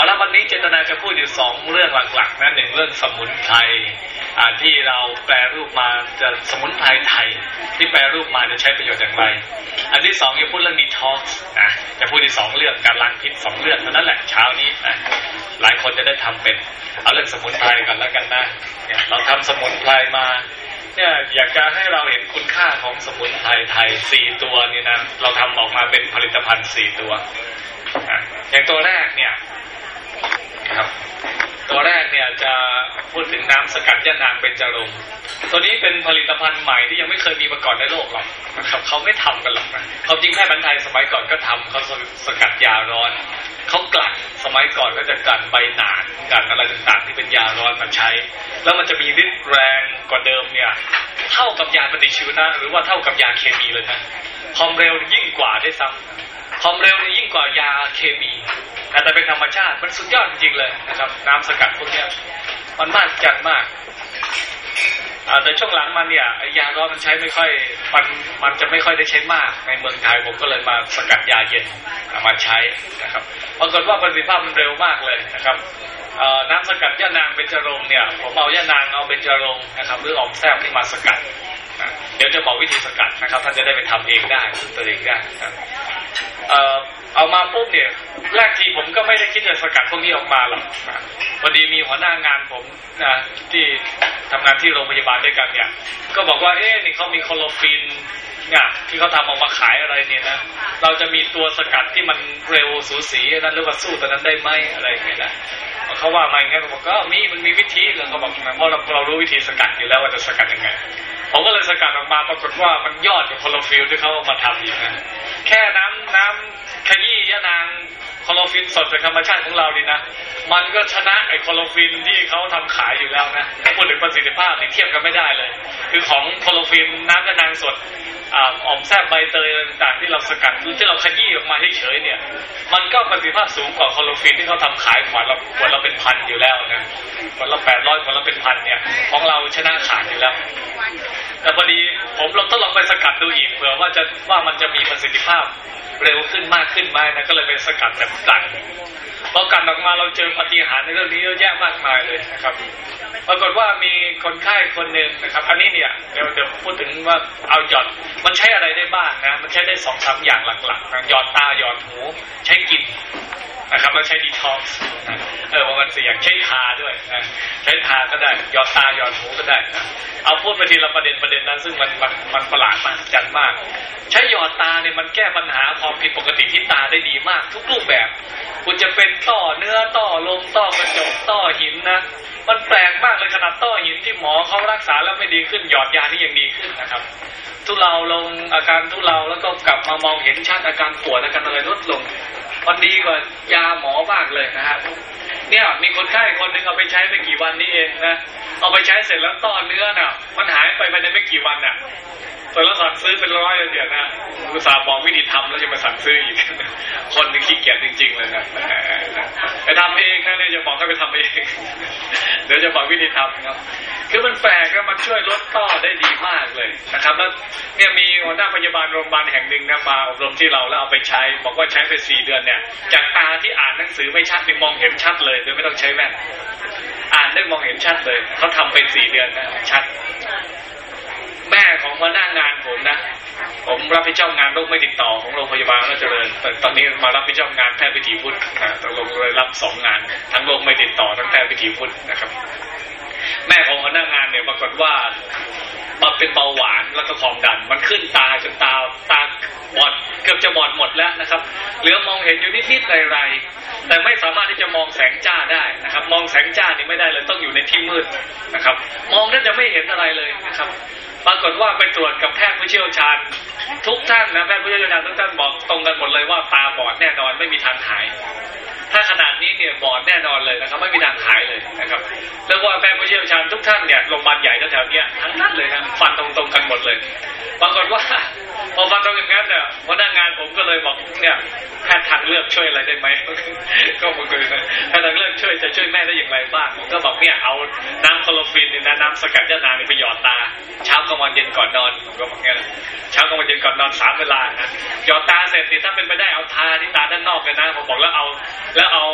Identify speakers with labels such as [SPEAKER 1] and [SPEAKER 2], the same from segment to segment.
[SPEAKER 1] เอาละวันนี้เจตนาจะพูดอยู่สองเรื่องหลักๆนะหนึ่งเรื่องสมุนไพรที่เราแปลรูปมาจะสมุนไพรไทย ที่แปลรูปมาจะใช้ประโยชน์อย่างไร อันที่สองจะพูดเรื่องดีท็อกซ์นะจะพูดในสองเรื่องการล้างพิษสองเรื่องเท่านั้นแหละเช้านี้นะหลายคนจะได้ทำเป็น เอาเรื่องสมุนไพรกันแล้วกันนะเนี่ยเราทำสมุนไพรมาเนี่ยอยากจะให้เราเห็นคุณค่าของสมุนไพรไทยสี่ตัวนี่นะเราทำออกมาเป็นผลิตภัณฑ์สี่ตัวอย่างตัวแรกเนี่ย ครับ ตัวแรกเนี่ยจะพูดถึงน้ำสกัดยะนางเป็นจรงตัวนี้เป็นผลิตภัณฑ์ใหม่ที่ยังไม่เคยมีมาก่อนในโลกหรอกนะครับเขาไม่ทำกันหรอกนะเขาจริงแค่บรรทยสมัยก่อนก็ทำเขาสกัดยาร้อนเขากลั่นสมัยก่อนก็จะกลั่นใบหนานกลั่นอะไรต่างๆที่เป็นยาร้อนมาใช้ แล้วมันจะมีฤทธิ์แรงกว่าเดิมเนี่ย เท่ากับยาปฏิชีวนะ หรือว่าเท่ากับยาเคมีเลยนะความเร็วยิ่งกว่าได้ซ้ำความเร็วยิ่งกว่ายาเคมีแต่เป็นธรรมชาติมันสุดยอดจริงเลยนะครับ น้ำสกัดพวกนี้มันมากจัดมากแต่ช่วงหลังมันเนี่ยยาร้อนมันใช้ไม่ค่อยมันมันจะไม่ค่อยได้ใช้มาก ในเมืองไทยผมก็เลยมาสกัดยาเย็นมาใช้นะครับปรากฏว่าประสิทธิภาพมันเร็วมากเลยนะครับน้ำสกัดย่านางเบญจรงเนี่ยผมเอาย่านางเอาเบญจรงนะครับหรือออมแซบที่มาสกัด เดี๋ยวจะบอกวิธีสกัดนะครับ ท่านจะได้ไปทำเองได้ซึ่งตัวเองได้เอามาปุ๊บเนี่ยแรกทีผมก็ไม่ได้คิดจะสกัดพวกนี้ออกมาหรอกพอดีมีหัวหน้างานผมนะที่ทำงานที่โรงพยาบาลด้วยกันเนี่ย ก็บอกว่าเอ๊ะนี่เขามีโคโลฟินเนี่ยที่เขาทำออกมาขายอะไรเนี่ยนะเราจะมีตัวสกัดที่มันเร็วสูสีนั้นหรือว่าสู้ตัวนั้นได้ไหมอะไรอย่างเงี้ยนะเขาว่ามาอย่างเงี้ยบอกก็มีมันมีวิธีแล้วเขาบอกเพราะเราเรารู้วิธีสกัดอยู่แล้วว่าจะสกัดยังไง ผมก็เลยสกัดออกมาปรากฏว่ามันยอดกว่าคลอโรฟิลล์ที่เขามาทำอีกนะแค่น้ำน้ำขยี้ย่านางคลอโรฟิลล์สดจากธรรมชาติของเราดีนะ มันก็ชนะไอ้คลอโรฟิลล์ที่เขาทำขายอยู่แล้วนะพูดถึงประสิทธิภาพนี่เทียบกันไม่ได้เลย คือของคลอโรฟิลล์น้ำย่านางสด อ่อมแซบใบเตยต่างๆที่เราสกัดที่เราขยี้ออกมาเฉยๆเนี่ย มันก็ประสิทธิภาพสูงกว่าคลอโรฟิลล์ที่เขาทำขายขวดละขวดละเป็นพันอยู่แล้วนะขวดละแปดร้อยขวดละเป็นพันเนี่ย ของเราชนะขาดอยู่แล้ว แต่พอดีผมเราต้องลองไปสกัดดูอีกเผื่อว่าจะว่ามันจะมีประสิทธิภาพเร็วขึ้นมากขึ้นไหมนะก็เลยไปสกัดแบบกันพอกันออกมาเราเจอปฏิหารในเรื่องนี้เยอะแยะมากมายเลยนะครับปรากฏว่ามีคนไข้คนหนึ่งนะครับ อันนี้เนี่ยเดี๋ยวจะพูดถึงว่าเอาหยอดมันใช้อะไรได้บ้างนะมันใช้ได้สองสามอย่างหลักๆนะหยอดตาหยอดหูใช้กินนะครับแล้วใช้ดีท็อกซ์เออมันเสียงใช้ทาด้วยนะใช้ทาก็ได้หยอดตาหยอดหูก็ได้นะเอาพูดไปทีละประเด็นประเด็นนั้นซึ่งมันมันมันประหลาดมากจัดมาก ใช้หยอดตาเนี่ยมันแก้ปัญหาความผิดปกติที่ตาได้ดีมาก ทุกรูปแบบ คุณจะเป็นต่อเนื้อต่อลมต่อกระจกต่อหินนะ มันแปลกมากเลยขนาดต่อหินที่หมอเขารักษาแล้วไม่ดีขึ้นหยอดยานี่ยังดีขึ้นนะครับทุเลาลงอาการทุเลาแล้วก็กลับมามองเห็นชัดอาการปวดอาการอะไรลดลงมันดีกว่ายาหมอมากเลยนะฮะ เนี่ย มีคนไข้คนหนึ่งเอาไปใช้ไม่กี่วันนี้เองนะเอาไปใช้เสร็จแล้วต้อเนื้อน่ะ มันหายไปภายในไม่กี่วันน่ะแต่ละสั่งซื้อเป็นร้อยเลยเดี๋ยวนะอุตส่าห์บอกวิธีทำแล้วจะมาสั่งซื้ออีก คนนึงขี้เกียจจริง ๆ เลยนะไปทำเองนะเนี่ยจะบอกให้ไปทำเอง เดี๋ยวจะบอกวิธีทำครับ คือมันแปลกก็มันช่วยลดต้อได้ดีมากเลยนะครับ แล้วเนี่ยมีหัวหน้าพยาบาลโรงพยาบาลแห่งหนึ่งนะมาอบรมที่เราแล้วเอาไปใช้ บอกว่าใช้ไปสี่เดือนเนี่ย จากตาที่อ่านหนังสือไม่ชัดไปมองเห็นชัดเลยโดยไม่ต้องใช้แว่น อ่านได้มองเห็นชัดเลยเขาทำเป็นสี่เดือนนะชัด แม่ของหัวหน้างานผมนะผมรับผิดชอบงานโรคไม่ติดต่อของโรงพยาบาลราชเจริญแต่ตอนนี้มารับผิดชอบงานแพทย์วิถีพุทธตกลงเลยรับสองงาน ทั้งโรคไม่ติดต่อทั้งแพทย์วิถีพุทธนะครับ แม่ของหัวหน้างานเนี่ยปรากฏว่า มาเป็นเบาหวานแล้วก็ความดัน มันขึ้นตาจนตาตาบอดเกือบจะบอดหมดแล้วนะครับ เหลือมองเห็นอยู่นิดๆไรๆแต่ไม่สามารถที่จะมองแสงจ้าได้นะครับ มองแสงจ้านี่ไม่ได้เลยต้องอยู่ในที่มืดนะครับ มองแล้วจะไม่เห็นอะไรเลยนะครับ ปรากฏว่าไปตรวจกับแพทย์ผู้เชี่ยวชาญ ทุกท่านนะแพทย์ผู้เชี่ยวชาญทุกท่านบอกตรงกันหมดเลยว่าตาบอดแน่นอนไม่มีทางหาย ถ้าขนาดนี้เนี่ยบอดแน่นอนเลยนะครับ ไม่มีทางหายเลยนะครับแล้วว่าแพทย์ผู้เชี่ยวชาญทุกท่านเนี่ยโรงพยาบาลใหญ่แถวๆนี้ทั้งนั้นเลยนะฟันตรงๆกันหมดเลยปรากฏว่าพอฟันตรงอย่างนั้นเนี่ยหัวหน้างานผมก็เลยบอกเนี่ยแพทย์ทางเลือกช่วยอะไรได้ไหมก็มาคุยกันแพทย์ทางเลือกช่วยจะช่วยแม่ได้อย่างไรบ้างผมก็บอกเนี่ยเอาน้ำคลอโรฟินเนี่ยน้ำสกัดยานางไปหยอดตา เช้ากลางวันเย็นก่อนนอนผมก็บอกเนี่ยเช้ากลางวันเย็นก่อนนอนสามเวลานะหยอดตาเสร็จนี่ถ้าเป็นไปได้เอาทาที่ตาด้านนอกเลยนะผมบอกแล้วเอาแล้วเอา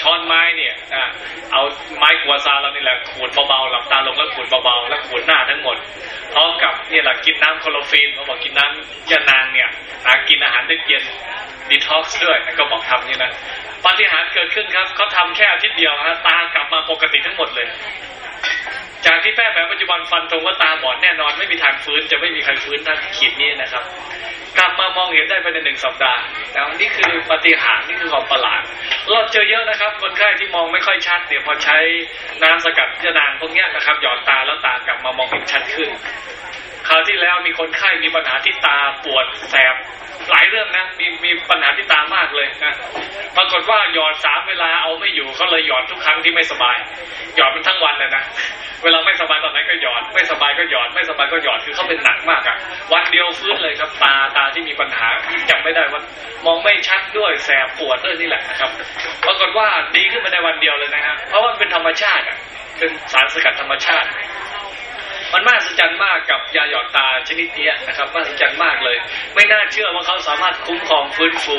[SPEAKER 1] ช้อนไม้เนี่ยเอาไม้กัวซาเรานี่แหละขูดเบาๆหลับตาลงแล้วขูดเบาๆแล้วขูดหน้าทั้งหมดพร้อมกับเนี่ยแหละกินน้ำโคลอฟีนเขาบอกกินน้ำยานางเนี่ยนะกินอาหารเย็นดีท็อกซ์ด้วยก็บอกทำนี่นะปฏิหารเกิดขึ้นครับเขาทำแค่อาทิตย์เดียวฮะตากลับมาปกติทั้งหมดเลย จากที่แพทย์แผนปัจจุบันฟันธงว่าตาบอดแน่นอนไม่มีทางฟื้นจะไม่มีใครฟื้นถ้าขีดนี้นะครับ กลับมามองเห็นได้ภายในหนึ่งสัปดาห์แล้วนี่คือปฏิหารนี่คือความประหลาดเราเจอเยอะนะครับ คนไข้ที่มองไม่ค่อยชัดเนี่ยพอใช้น้ำสกัดยานางพวกนี้นะครับหยอดตาแล้วตากลับมามองเห็นชัดขึ้น คราวที่แล้วมีคนไข้มีปัญหาที่ตาปวดแสบหลายเรื่องนะมีมีปัญหาที่ตามากเลยนะปรากฏว่าหยอดสามเวลาเอาไม่อยู่เขาเลยหยอดทุกครั้งที่ไม่สบาย หยอดมันทั้งวันเลยนะเวลาไม่สบายตอนไหนก็หยอด ไม่สบายก็หยอด ไม่สบายก็หยอดคือเขาเป็นหนักมากอะวันเดียวฟื้นเลยครับตาตาที่มีปัญหาจำไม่ได้ว่ามองไม่ชัดด้วยแสบปวดด้วยนี่แหละนะครับ ปรากฏว่าดีขึ้นมาในวันเดียวเลยนะฮะเพราะว่ามันเป็นธรรมชาติอะเป็นสารสกัดธรรมชาติ มันมหัศจรรย์มากกับยาหยอดตาชนิดนี้นะครับมหัศจรรย์มากเลย ไม่น่าเชื่อว่าเขาสามารถคุ้มครองฟื้นฟู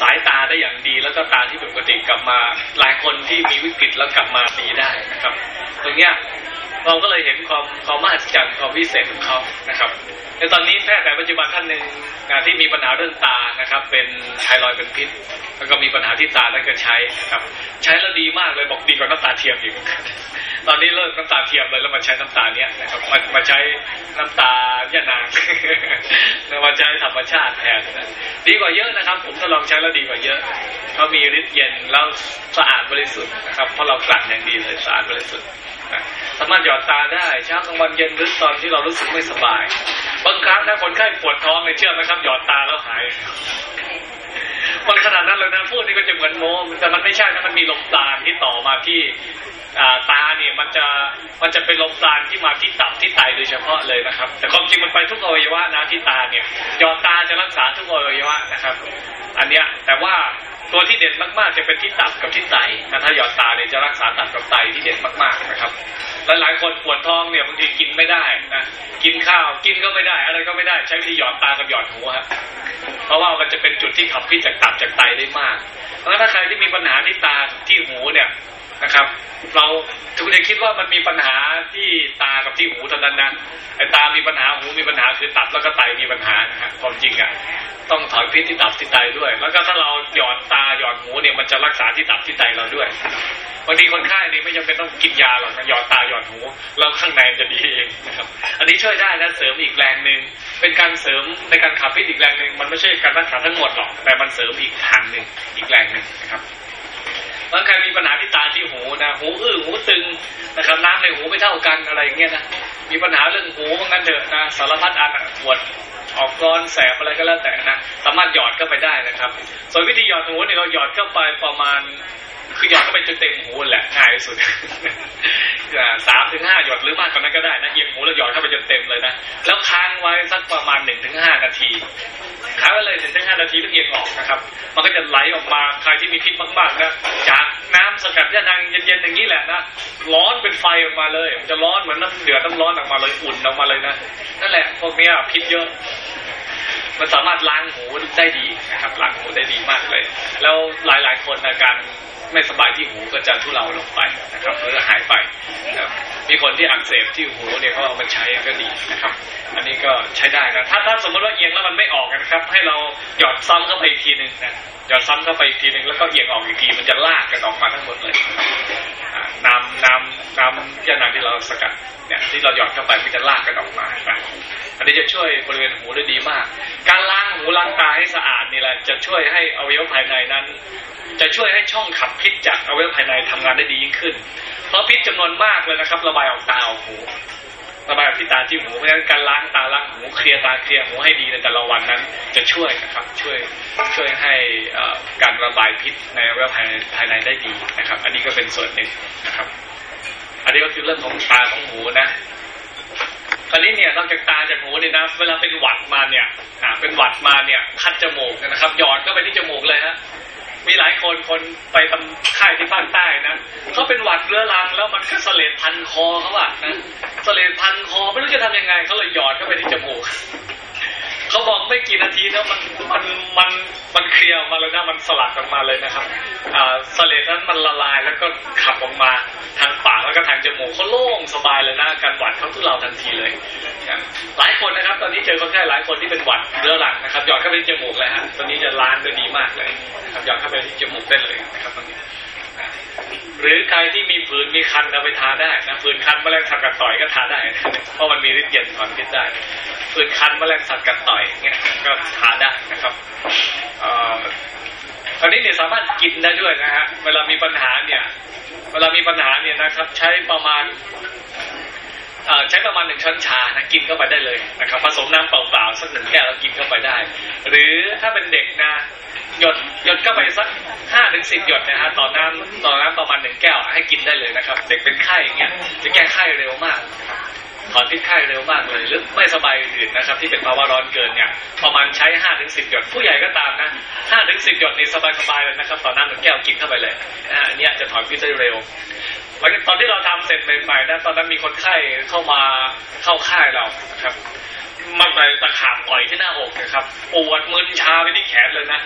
[SPEAKER 1] สายตาได้อย่างดี แล้วก็ตาที่ปกติกลับมา หลายคนที่มีวิกฤตแล้วกลับมาดีได้นะครับตรงเนี้ย เราก็เลยเห็นความความมหัศจรรย์ความพิเศษของเขานะครับในตอนนี้แพทย์แผนปัจจุบันท่านหนึ่งนะที่มีปัญหาเรื่องตานะครับ เป็นไทรอยเป็นพิษ แล้วก็มีปัญหาที่ตาแล้วก็ใช้นะครับ ใช้แล้วดีมากเลยบอกดีกว่าน้ำตาเทียมอีกตอนนี้เลิกน้ำตาเทียมเลยแล้วมาใช้น้ำตาเนี้ยนะครับมามาใช้น้ำตายานางแล้วมาใช้ธรรมชาติแทนดีกว่าเยอะนะครับ ผมทดลองใช้แล้วดีกว่าเยอะเขามีฤทธิ์เย็นแล้วสะอาดบริสุทธิ์นะครับเพราะเรากลั่นอย่างดีเลยสะอาดบริสุทธิ์ สามารถหยอดตาได้เช้ากลางวันเย็นหรือตอนที่เรารู้สึกไม่สบาย บางครั้งถ้าคนไข้ปวดท้องเนี่ยเชื่อไหมครับหยอดตาแล้วหายมันขนาดนั้นเลยนะพูดนี่ก็จะเหมือนโมแต่มันไม่ใช่นะมันมีลมตาลที่ต่อมาที่ ตาเนี่ยมันจะมันจะเป็นลมตาลที่มาที่ตับที่ไตโดยเฉพาะเลยนะครับ แต่ความจริงมันไปทุกอวัยวะนะที่ตาเนี่ยยอดตาจะรักษาทุกอวัยวะนะครับ อันเนี้ยแต่ว่าตัวที่เด่นมากๆจะเป็นที่ตับกับที่ไตนะถ้าหยอดตาเนี่ยจะรักษาตับกับไตที่เด่นมากๆนะครับหลายๆคนปวดท้องเนี่ยบางทีกินไม่ได้นะกินข้าวกินก็ไม่ได้ อะไรก็ไม่ได้ใช้วิธีหยอดตากับหยอดหูครับเพราะว่ามันจะเป็นจุดที่ขับพิษจากตับจากไตได้มากเพราะฉะนั้นถ้าใครที่มีปัญหาที่ตาที่หูเนี่ย นะครับ เราทุกคนคิดว่ามันมีปัญหาที่ตากับที่หูเท่านั้นนะไอ้ตามีปัญหาหูมีปัญหาคือตับแล้วก็ไตมีปัญหานะฮะความจริงอะต้องถอนพิษที่ตับที่ไตด้วย แล้วก็ถ้าเราหยอดตาหยอดหูเนี่ยมันจะรักษาที่ตับที่ไตเราด้วยบางทีคนไข้นี่ไม่จำเป็นต้องกินยาหรอกนะหยอดตาหยอดหูแล้วข้างในจะดีเองนะครับ อันนี้ช่วยได้นะเสริมอีกแรงหนึ่งเป็นการเสริมในการขับพิษอีกแรงหนึ่งมันไม่ใช่การรักษาทั้งหมดหรอกแต่มันเสริมอีกทางหนึ่งอีกแรงหนึ่งนะครับ มันใครมีปัญหาที่ตาที่หูนะหูอื้อหูตึงนะครับน้ำในหูไม่เท่ากันอะไรอย่างเงี้ยนะมีปัญหาเรื่องหูเพราะงั้นเถอะนะสารพัดอันปวดออกร้อนแสบอะไรก็แล้วแต่นะสามารถหยอดเข้าไปได้นะครับ ส่วนวิธีหยอดหูเนี่ยเราหยอดเข้าไปประมาณ คือหยดเข้าไปจนเต็มหูแหละง่ายที่สุดสามถึงห้าหยดหรือมากกว่านั้นก็ได้นะเอียงหูแล้วหยดเข้าไปจนเต็มเลยนะแล้วค้างไว้สักประมาณหนึ่งถึงห้านาทีค้างไว้เลยหนึ่งถึงห้านาทีแล้วเอียงออกนะครับ มันก็จะไหลออกมาใครที่มีพิษมากๆนะจากน้ำสกัดยานางเย็นๆอย่างนี้แหละนะร้อนเป็นไฟออกมาเลย มันจะร้อนเหมือนน้ำเดือดน้ำร้อนออกมาเลยอุ่นออกมาเลยนะนั่นแหละพวกนี้พิษเยอะมันสามารถล้างหูได้ดีนะครับล้างหูได้ดีมากเลย แล้วหลายๆคนอาการ ไม่สบายที่หูก็จะทุเลาลงไปนะครับหรือหายไปนะมีคนที่อักเสบที่หูเนี่ยเขาเอามาใช้ก็ดีนะครับ อันนี้ก็ใช้ได้นะถ้าถ้าสมมติว่าเอียงแล้วมันไม่ออกนะครับ ให้เราหยอดซ้ำเข้าไปอีกทีหนึ่งนะหยอดซ้ำเข้าไปอีกทีหนึ่งแล้วก็เอียงออกอีกทีมันจะลากกันออกมาทั้งหมดเลยน้ำน้ำน้ำยานางที่เราสกัดเนี่ยที่เราหยอดเข้าไปมันจะลากกันออกมาอันนี้จะช่วยบริเวณหูได้ดีมาก การล้างหูล้างตาให้สะอาดนี่แหละจะช่วยให้อวัยวะภายในนั้นจะช่วยให้ช่องขับพิษจากอวัยวะภายในทำงานได้ดียิ่งขึ้น เพราะพิษจำนวนมากเลยนะครับ ระบายออกตาออกหูระบายออกที่ตาที่หูเพราะฉะนั้นการล้างตาล้างหูเคลียร์ตาเคลียร์หูให้ดีในแต่ละวันนั้น จะช่วยนะครับ ช่วยช่วยให้การระบายพิษในอวัยวะภายในภายในได้ดีนะครับ อันนี้ก็เป็นส่วนหนึ่งนะครับ อันนี้ก็คือเรื่องของตาของหูนะคราวนี้เนี่ยนอกจากตาจากหูเนี่ยนะเวลาเป็นหวัดมาเนี่ยอ่าเป็นหวัดมาเนี่ยคัดจมูกนะครับหยอดเข้าไปที่จมูกเลยฮะ มีหลายคนคนไปทำค่ายที่ภาคใต้นะเขาเป็นหวัดเรื้อรังแล้วมันก็เสลดพันคอเขาอะนะเสลดพันคอไม่รู้จะทำยังไงเขาเลยหยอดเข้าไปที่จมูก เขาบอกไม่กี่นาทีนะมันมันมันมันเคลียร์มาเลยนะมันสลัดออกมาเลยนะครับอ่าสเลดนั้นมันละลายแล้วก็ขับออกมาทางปากแล้วก็ทางจมูกเขาโล่งสบายเลยนะการหวัดเขาทุเลาทันทีเลย หลายคนนะครับ ตอนนี้เจอคนไข้หลายคนที่เป็นหวัดเรื้อรังนะครับหยอดเข้าไปที่จมูกเลยฮะตอนนี้จะล้างได้ดีมากเลยนะครับหยอดเข้าไปที่จมูกได้เลยนะครับตอนนี้ หรือใครที่มีฝืนมีคันเอาไปทาได้นะฝืนคันแมลงสัตว์กัดต่อยก็ทาได้เพราะมันมีฤทธิ์เย็นถอนพิษได้ฝืนคันแมลงสัตว์กัดต่อยเงี้ยก็ทาได้นะครับอ่อตอนนี้เนี่ยสามารถกินได้ด้วยนะฮะเวลามีปัญหาเนี่ย เวลามีปัญหาเนี่ยนะครับ ใช้ประมาณ ใช้ประมาณหนึ่งช้อนชานะกินเข้าไปได้เลยนะครับผสมน้ำเปล่าๆสักหนึ่งแก้วแล้วกินเข้าไปได้ หรือถ้าเป็นเด็กนะหยดหยดเข้าไปสักห้าถึงสิบหยดนะฮะต่อน้ำต่อน้ำประมาณหนึ่งแก้วให้กินได้เลยนะครับ เด็กเป็นไข้อย่างเงี้ยจะแก้ไข้เร็วมากถอนพิษไข้เร็วมากเลยหรือไม่สบายอื่นนะครับ ที่เป็นภาวะร้อนเกินเนี่ยประมาณใช้ห้าถึงสิบหยดผู้ใหญ่ก็ตามนะห้าถึงสิบหยดนี่สบายๆเลยนะครับ ต่อน้ำหนึ่งแก้วกินเข้าไปเลยนะฮะอันนี้จะถอนพิษได้เร็ว ตอนที่เราทำเสร็จใหม่ๆนะตอนนั้นมีคนไข้เข้ามาเข้าค่ายเราครับมันไปตะขาบต่อยที่หน้าอกนะครับปวดมึนชาไปที่แขนเลยนะ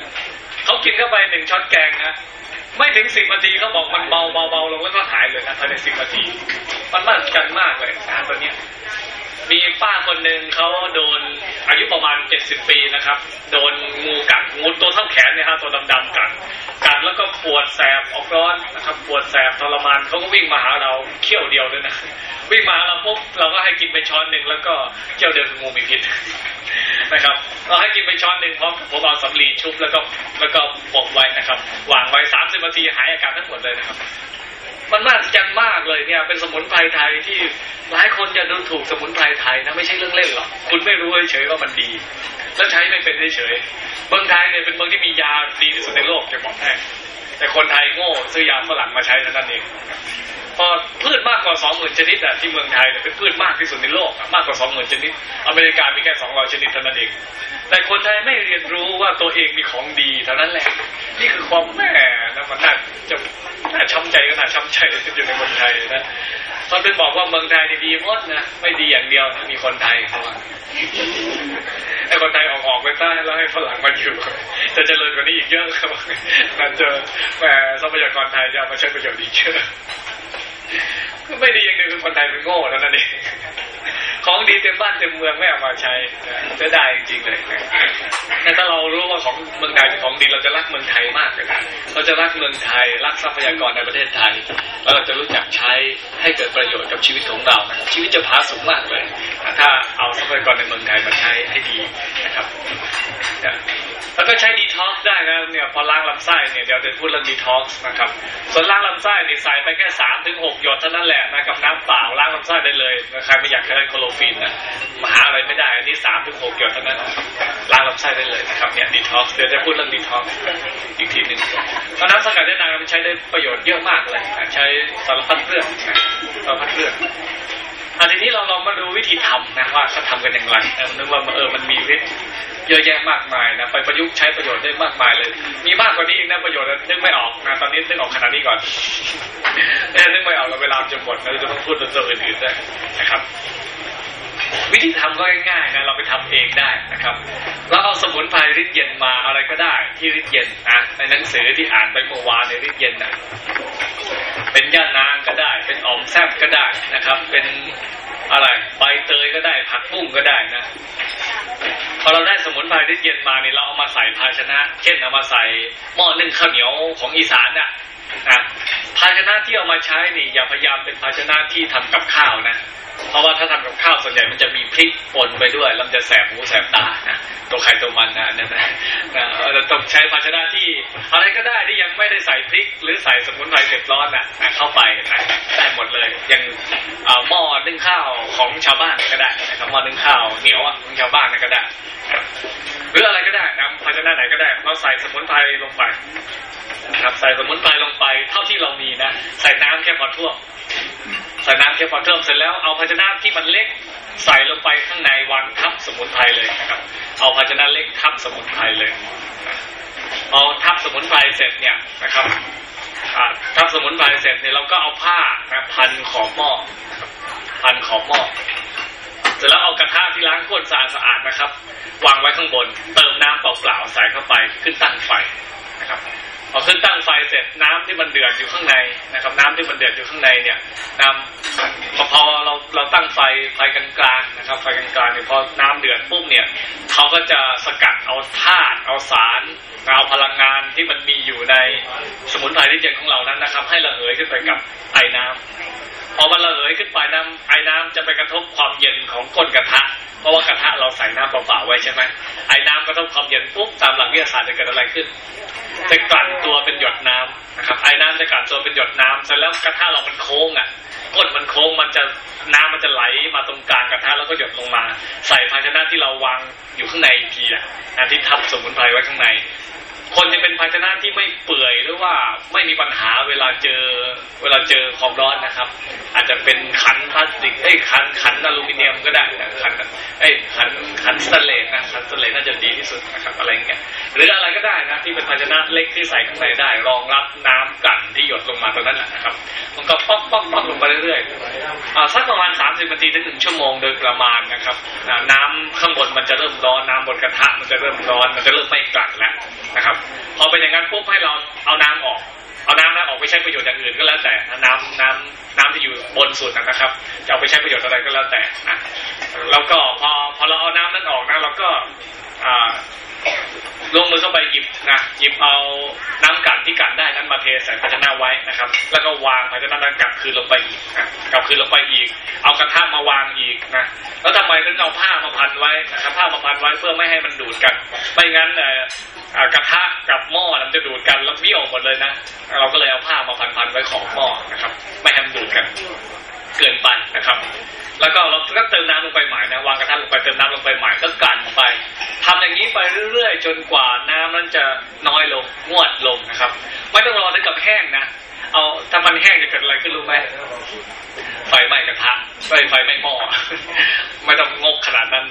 [SPEAKER 1] เขากินเข้าไปหนึ่งช้อนแกงนะไม่ถึงสิบนาทีเขาบอกมันเบาเบาเบาลงแล้วก็หายเลยนะภายในสิบนาที มันมากกันมากเลยนะตัวเนี้ยมีป้าคนหนึ่งเขาโดนอายุประมาณเจ็ดสิบปีนะครับ โดนงูกัดงูตัวเท่าแขนเนี่ยฮะตัวดำๆกัด กัดแล้วก็ปวดแสบออกร้อนนะครับปวดแสบทรมานเขาก็วิ่งมาหาเราเขี้ยวเดียวด้วยนะวิ่งมาเราปุ๊บเราก็ให้กินไปช้อนหนึ่งแล้วก็เขี้ยวเดียวงูมีพิษนะครับ เราให้กินไปช้อนหนึ่งพร้อมผมเอาสำลีชุบแล้วก็แล้วก็ปกไว้นะครับวางไว้สามสิบนาทีหายอาการทั้งหมดเลยนะครับ มันมากจังมากเลยเนี่ย เป็นสมุนไพรไทยที่หลายคนจะดูถูกสมุนไพรไทยนะไม่ใช่เรื่องเล่นหรอกคุณไม่รู้เฉยว่ามันดี แล้วใช้ไม่เป็นเฉยเมืองไทยเนี่ยเป็นเมืองที่มียาดีที่สุดในโลกจะบอกให้แต่คนไทยโง่ซื้อยาฝรั่งมาใช้ท่านั้นเอง พอพืชมากกว่าสองหมื่นชนิดอะที่เมืองไทยเป็นพืชมากที่สุดในโลกมากกว่าสองหมื่นชนิด อเมริกามีแค่สองร้อยชนิดเท่านั้นเอง แต่คนไทยไม่เรียนรู้ว่าตัวเองมีของดีเท่านั้นแหละ นี่คือความแม่นะมันน่าจะน่าช้ำใจก็น่าช้ำใจอยู่ในเมืองไทยนะเขาเป็นบอกว่าเมืองไทยดีหมดนะไม่ดีอย่างเดียวนะมีคนไทยเขาไอ้คนไทยออกออกไปใต้แล้วให้ฝรั่งมาอยู่ จะเจริญกว่านี้อีกเยอะครับมันจะแหมทรัพยากรไทยจะมาใช้ประโยชน์ดีเชื่อ ไม่ดีอย่างเดียวคือคนไทยเป็นโง่แล้วนั่นเองของดีเต็มบ้านเต็มเมืองไม่เอามาใช้จะได้จริงๆเลยแต่ถ้าเรารู้ว่าของเมืองไทยเป็นของดีเราจะรักเมืองไทยมากเลยเราจะรักเมืองไทยรักทรัพยากรในประเทศไทย แล้วเราจะรู้จักใช้ให้เกิดประโยชน์กับชีวิตของเรา ชีวิตจะพาสูงมากเลย ถ้าเอาทรัพยากรในเมืองไทยมาใช้ให้ดีนะครับ แล้วก็ใช้ดีท็อกซ์ได้นะเนี่ยพอล้างลำไส้เนี่ยเดี๋ยวจะพูดเรื่องดีท็อกซ์นะครับ ส่วนล้างลำไส้เนี่ยใส่ไปแค่สามถึงหกหยดเท่านั้นแหละนะกับน้ำเปล่าล้างลำไส้ได้เลยใครไม่อยากใช้คลอโรฟิลล์นะมาหาอะไรไม่ได้อันนี้สามถึงหกหยดเท่านั้นล้างลำไส้ได้เลยนะครับเนี่ยดีท็อกซ์เดี๋ยวจะพูดเรื่องดีท็อกซ์อีกทีหนึ่งเพราะน้ำสกัดย่านางมันใช้ได้ประโยชน์เยอะมากเลยใช้สารพัดเรื่องสารพัดเรื่อง อันนี้เราลองมาดูวิธีทำนะว่าเขาทำกันอย่างไรนึกว่าเออมันมีฤทธิ์เยอะแยะมากมายนะไปประยุกต์ใช้ประโยชน์ได้มากมายเลย มีมากกว่านี้อีกนะประโยชน์นึกไม่ออกนะตอนนี้นึกออกขนาดนี้ก่อนนึกไม่ออกเราเวลาจะหมดเราจะต้องพูดเรื่องอื่นๆได้นะครับ วิธีทำก็ง่ายๆนะเราไปทำเองได้นะครับเราเอาสมุนไพรริดเย็นมาอะไรก็ได้ ที่ริดเย็นนะในหนังสือที่อ่านไปเมื่อวานในริดเย็นนะเป็นย่านางก็ได้ เป็นอมแซบก็ได้นะครับ เป็นอะไรใบเตยก็ได้ผักบุ้งก็ได้นะพอเราได้สมุนไพรที่เย็นมาเนี่ยเราเอามาใส่ภาชนะ เช่นเอามาใส่หม้อนึ่งข้าวเหนียวของอีสานน่ะนะภาชนะที่เอามาใช้นี่อย่าพยายามเป็นภาชนะที่ทำกับข้าวนะ เพราะว่าถ้าทำกับข้าวส่วนใหญ่มันจะมีพริกป่นไปด้วยแล้วจะแสบหูแสบตานะตัวไข่ตัวมันนะนั่นนะเราต้องใช้ภาชนะที่อะไรก็ได้ที่ยังไม่ได้ใส่พริก หรือใส่สมุนไพรเผ็ดร้อนอะเข้าไปนะได้หมดเลยยังหม้อนึ่งข้าวของชาวบ้านก็ได้นะครับหม้อนึ่งข้าวเหนียวของชาวบ้านก็ได้หรืออะไรก็ได้นะภาชนะไหนก็ได้เราใส่สมุนไพรลงไปนะครับใส่สมุนไพรลงไปเท่าที่เรามีนะ ใส่น้ำแค่พอท่วม ใส่น้ำแค่พอท่วมเสร็จแล้วเอาภาชนะที่มันเล็กใส่ลงไปข้างในวางทับสมุนไพรเลยนะครับ เอาภาชนะเล็กทับสมุนไพรเลยเอาทับสมุนไพรเสร็จเนี่ยนะครับทับสมุนไพรเสร็จเนี่ยเราก็เอาผ้านะพันขอบหม้อพันขอบหม้อเสร็จแล้วเอากระทะที่ล้างก้นสะอาดสะอาดนะครับ วางไว้ข้างบน เติมน้ำเปล่าๆใส่เข้าไปขึ้นตั้งไฟนะครับ พอขึ้นตั้งไฟเสร็จน้ำที่มันเดือดอยู่ข้างในนะครับ น้ำที่มันเดือดอยู่ข้างในเนี่ยน้ำพอพอเราเราตั้งไฟไฟกลางๆนะครับ ไฟกลางๆเนี่ยพอน้ำเดือดปุ๊บเนี่ยเขาก็จะสกัดเอาธาตุเอาสารเอาพลังงานที่มันมีอยู่ในสมุนไพรที่เจ็ดของเรานั้นนะครับ ให้ระเหยขึ้นไปกับไอ้น้ำพอมันระเหยขึ้นไปน้ำไอ้น้ำจะไปกระทบความเย็นของก้นกระทะ ราะว่ากระทะเราใส่น้ำเปล่าๆไว้ใช่ไหมไอ้น้ำก็ต้องความเย็นปุ๊บตามหลักวิทยาศาสตร์จะเกิดอะไรขึ้นจะกลั่นตัวเป็นหยดน้ำนะครับไอ้น้ำจะกลั่นตัวเป็นหยดน้ำเสร็จแล้วกระทะเรามันโค้งอะก้นมันโค้งมันจะน้ำมันจะไหลมาตรงกลางกระทะแล้วก็หยดลงมา ใส่ภาชนะที่เราวางอยู่ข้างในอีกทีอะนะที่ทับสมุนไพรไว้ข้างใน ควรจะเป็นภาชนะที่ไม่เปื่อยหรือว่าไม่มีปัญหาเวลาเจอ เวลาเจอความร้อนนะครับ อาจจะเป็นขันพลาสติกเอ้ยขันขันอลูมิเนียมก็ได้นะขันเอ้ยขันขันสแตนเลสนะขันสแตนเลสน่าจะดีที่สุดนะครับอะไรเงี้ยหรืออะไรก็ได้นะที่เป็นภาชนะเล็กที่ใส่ข้างในได้ รองรับน้ำกลั่นที่หยดลงมาตรงนั้นแหละนะครับ มันก็ป๊อกป๊อกป๊อกลงไปเรื่อยๆอ่าสักประมาณ 30นาทีถึงหนึ่งชั่วโมงโดยประมาณนะครับน้ำข้างบนมันจะเริ่มร้อนน้ำบนกระทะมันจะเริ่มร้อนมันจะเริ่มไม่กลั่นแล้วนะครับพอเป็นอย่างนั้นปุ๊บให้เราเอาน้ำออก เอาน้ำนั้นออกไปใช้ประโยชน์อย่างอื่นก็แล้วแต่น้ำน้ำน้ำที่อยู่บนสุดนะครับ จะเอาไปใช้ประโยชน์อะไรก็แล้วแต่นะแล้วก็พอพอเราเอาน้ำนั้นออกนะเราก็อ่า ลงมือเข้าไปหยิบนะหยิบเอาน้ำกลั่นที่กลั่นได้นั้นมาเทใส่ภาชนะไว้นะครับ แล้วก็วางภาชนะนั้นกลับคืนลงไปอีกนะกลับคืนลงไปอีก เอากระทะมาวางอีกนะแล้วทำไมถึงเอาผ้ามาพันไว้นะครับผ้ามาพันไว้เพื่อไม่ให้มันดูดกัน ไม่งั้นเอ่อกระทะกับหม้อมันจะดูดกันแล้วเบี้ยวหมดเลยนะเราก็เลยเอาผ้ามาพันๆไว้ของหม้อนะครับ ไม่ให้มันดูดกันเกินไปนะครับ แล้วก็เราก็เติมน้ำลงไปใหม่นะวางกระทะลงไปเติมน้ำลงไปใหม่ก็กั่นไปทำอย่างนี้ไปเรื่อยๆ จนกว่าน้ำนั้นจะน้อยลงงวดลงนะครับ ไม่ต้องรอถึงกับแห้งนะเอาถ้ามันแห้งจะเกิดอะไรขึ้นรู้ไหมไฟไหม้กระทะไฟไฟไหม้หม้อไม่ต้องงกขนาดนั้น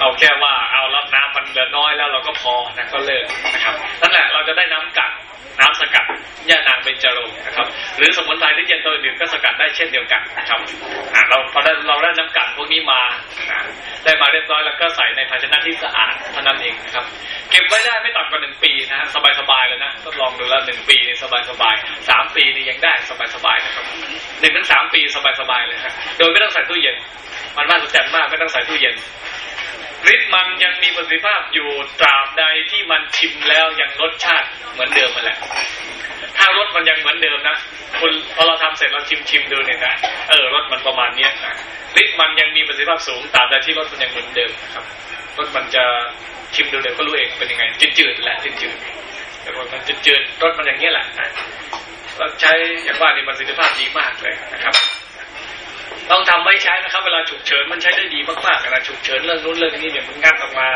[SPEAKER 1] เอาแค่ว่าเอารับน้ำมันเหลือน้อยแล้วเราก็พอนะก็เลิกนะครับนั่นแหละเราจะได้น้ำกัด น้ำสกัดย่านางเบญจรงนะครับ หรือสมุนไพรที่เย็นตัวอื่นก็สกัดได้เช่นเดียวกันนะครับเราพอได้เราได้น้ำกัดพวกนี้มาได้มาเรียบร้อยแล้วก็ใส่ในภาชนะที่สะอาดเท่านั้นเองนะครับ เก็บไว้ได้ไม่ต่ำกว่าหนึ่งปีนะฮะสบายๆเลยนะทดลองดูแล้วหนึ่งปีนี่สบายๆสามปีนี่ยังได้สบายๆนะครับหนึ่งถึงสามปีสบายๆเลยครับโดยไม่ต้องใส่ตู้เย็น มันมากสุดแสนมากไม่ต้องใส่ตู้เย็น ฤทธิ์มันยังมีประสิทธิภาพอยู่ตราบใดที่มันชิมแล้วยังรสชาติเหมือนเดิมมาแหละ ถ้ารสมันยังเหมือนเดิมนะคุณพอเราทำเสร็จเราชิมชิมดูเนี่ยนะเออรสมันประมาณเนี้ยนะฤทธิ์มันยังมีประสิทธิภาพสูงตราบใดที่รสมันยังเหมือนเดิมครับรสมันจะชิมดูเดี๋ยวก็รู้เองเป็นยังไงจืดๆแหละจืดๆแต่ว่ามันจืดๆรสมันอย่างนี้ยแหละนะเราใช้อย่างว่านี่ประสิทธิภาพดีมากเลยนะครับ ต้องทำไว้ใช้นะครับ เวลาฉุกเฉินมันใช้ได้ดีมากๆนะฉุกเฉินเรื่องนู้นเรื่องนี้เนี่ยมันงัดออกมา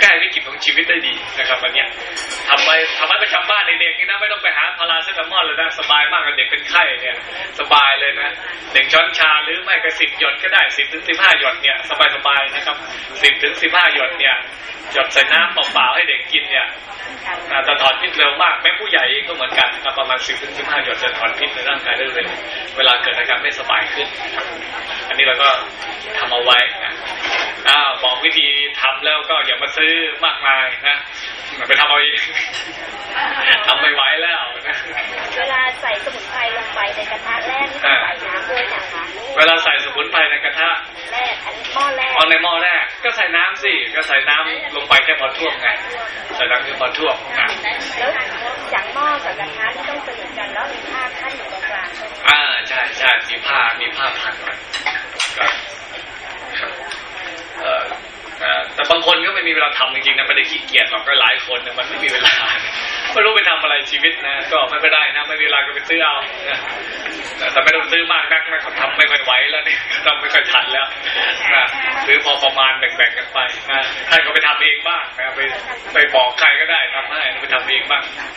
[SPEAKER 1] แก้วิกฤตของชีวิตได้ดีนะครับอันเนี้ยทำไว้ทำไว้ประจำบ้านเด็กๆนี่นะไม่ต้องไปหาพาราเซตามอลเลยนะสบายมากกับเด็กเป็นไข้เนี่ยสบายเลยนะหนึ่งช้อนชาหรือไม่ก็สิบหยดก็ได้สิบถึงสิบห้าหยดเนี่ยสบายๆนะครับสิบถึงสิบห้าหยดเนี่ยหยดใส่น้ำเปล่าๆให้เด็กกินเนี่ยจะถอนพิษเร็วมากแม้ผู้ใหญ่เองก็เหมือนกันนะประมาณสิบถึงสิบห้าหยดจะถอนพิษในร่างกายได้เร็วเวลาเกิดอาการไม่สบายขึ้นอันนี้เราก็ทำเอาไว้นะอ้าวบอกวิธีทำแล้วก็อย่ามาซื้อมากมายนะไปทำเอาเองทำไม่ไหวแล้วนะ
[SPEAKER 2] เวลาใส่สมุนไพรลงไปในกระทะแรกนี่ต้องใส่น้ำด้วยนะคะ
[SPEAKER 1] เวลาใส่สมุนไพรในกระทะ
[SPEAKER 2] แรกอันนี้หม้อแรก
[SPEAKER 1] เอาในหม้อแรกก็ใส่น้ำสิก็ใส่น้ำลงไปแค่พอท่วมไงใส่น้ำแค่พอท่วมนะ
[SPEAKER 2] แล้วจากหม้อกับกระทะที่ต้องสนิทกันแล้วมีผ้าขั้นอยู่ตรง
[SPEAKER 1] อ่าใช่ใช่มีผ้ามีผ้าพันไว้ก็เออแต่บางคนก็ไม่มีเวลาทำจริงๆนะไม่ได้ขี้เกียจหรอกก็หลายคนนะมันไม่มีเวลา ไม่รู้ไปทำอะไรชีวิตนะ ก็ไม่เป็นไรนะไม่มีเวลาก็ไปซื้อเอานะแต่ไม่ต้องซื้อมากนักนะเขาทำไม่ค่อยไหวแล้วเนี่ยทำไม่ค่อยทันแล้วนะซื้อพอประมาณแบ่งๆกันไปนะท่านก็ไปทำเองบ้างนะไปไปบอกใครก็ได้ทำให้ไปทำเองบ้างนะ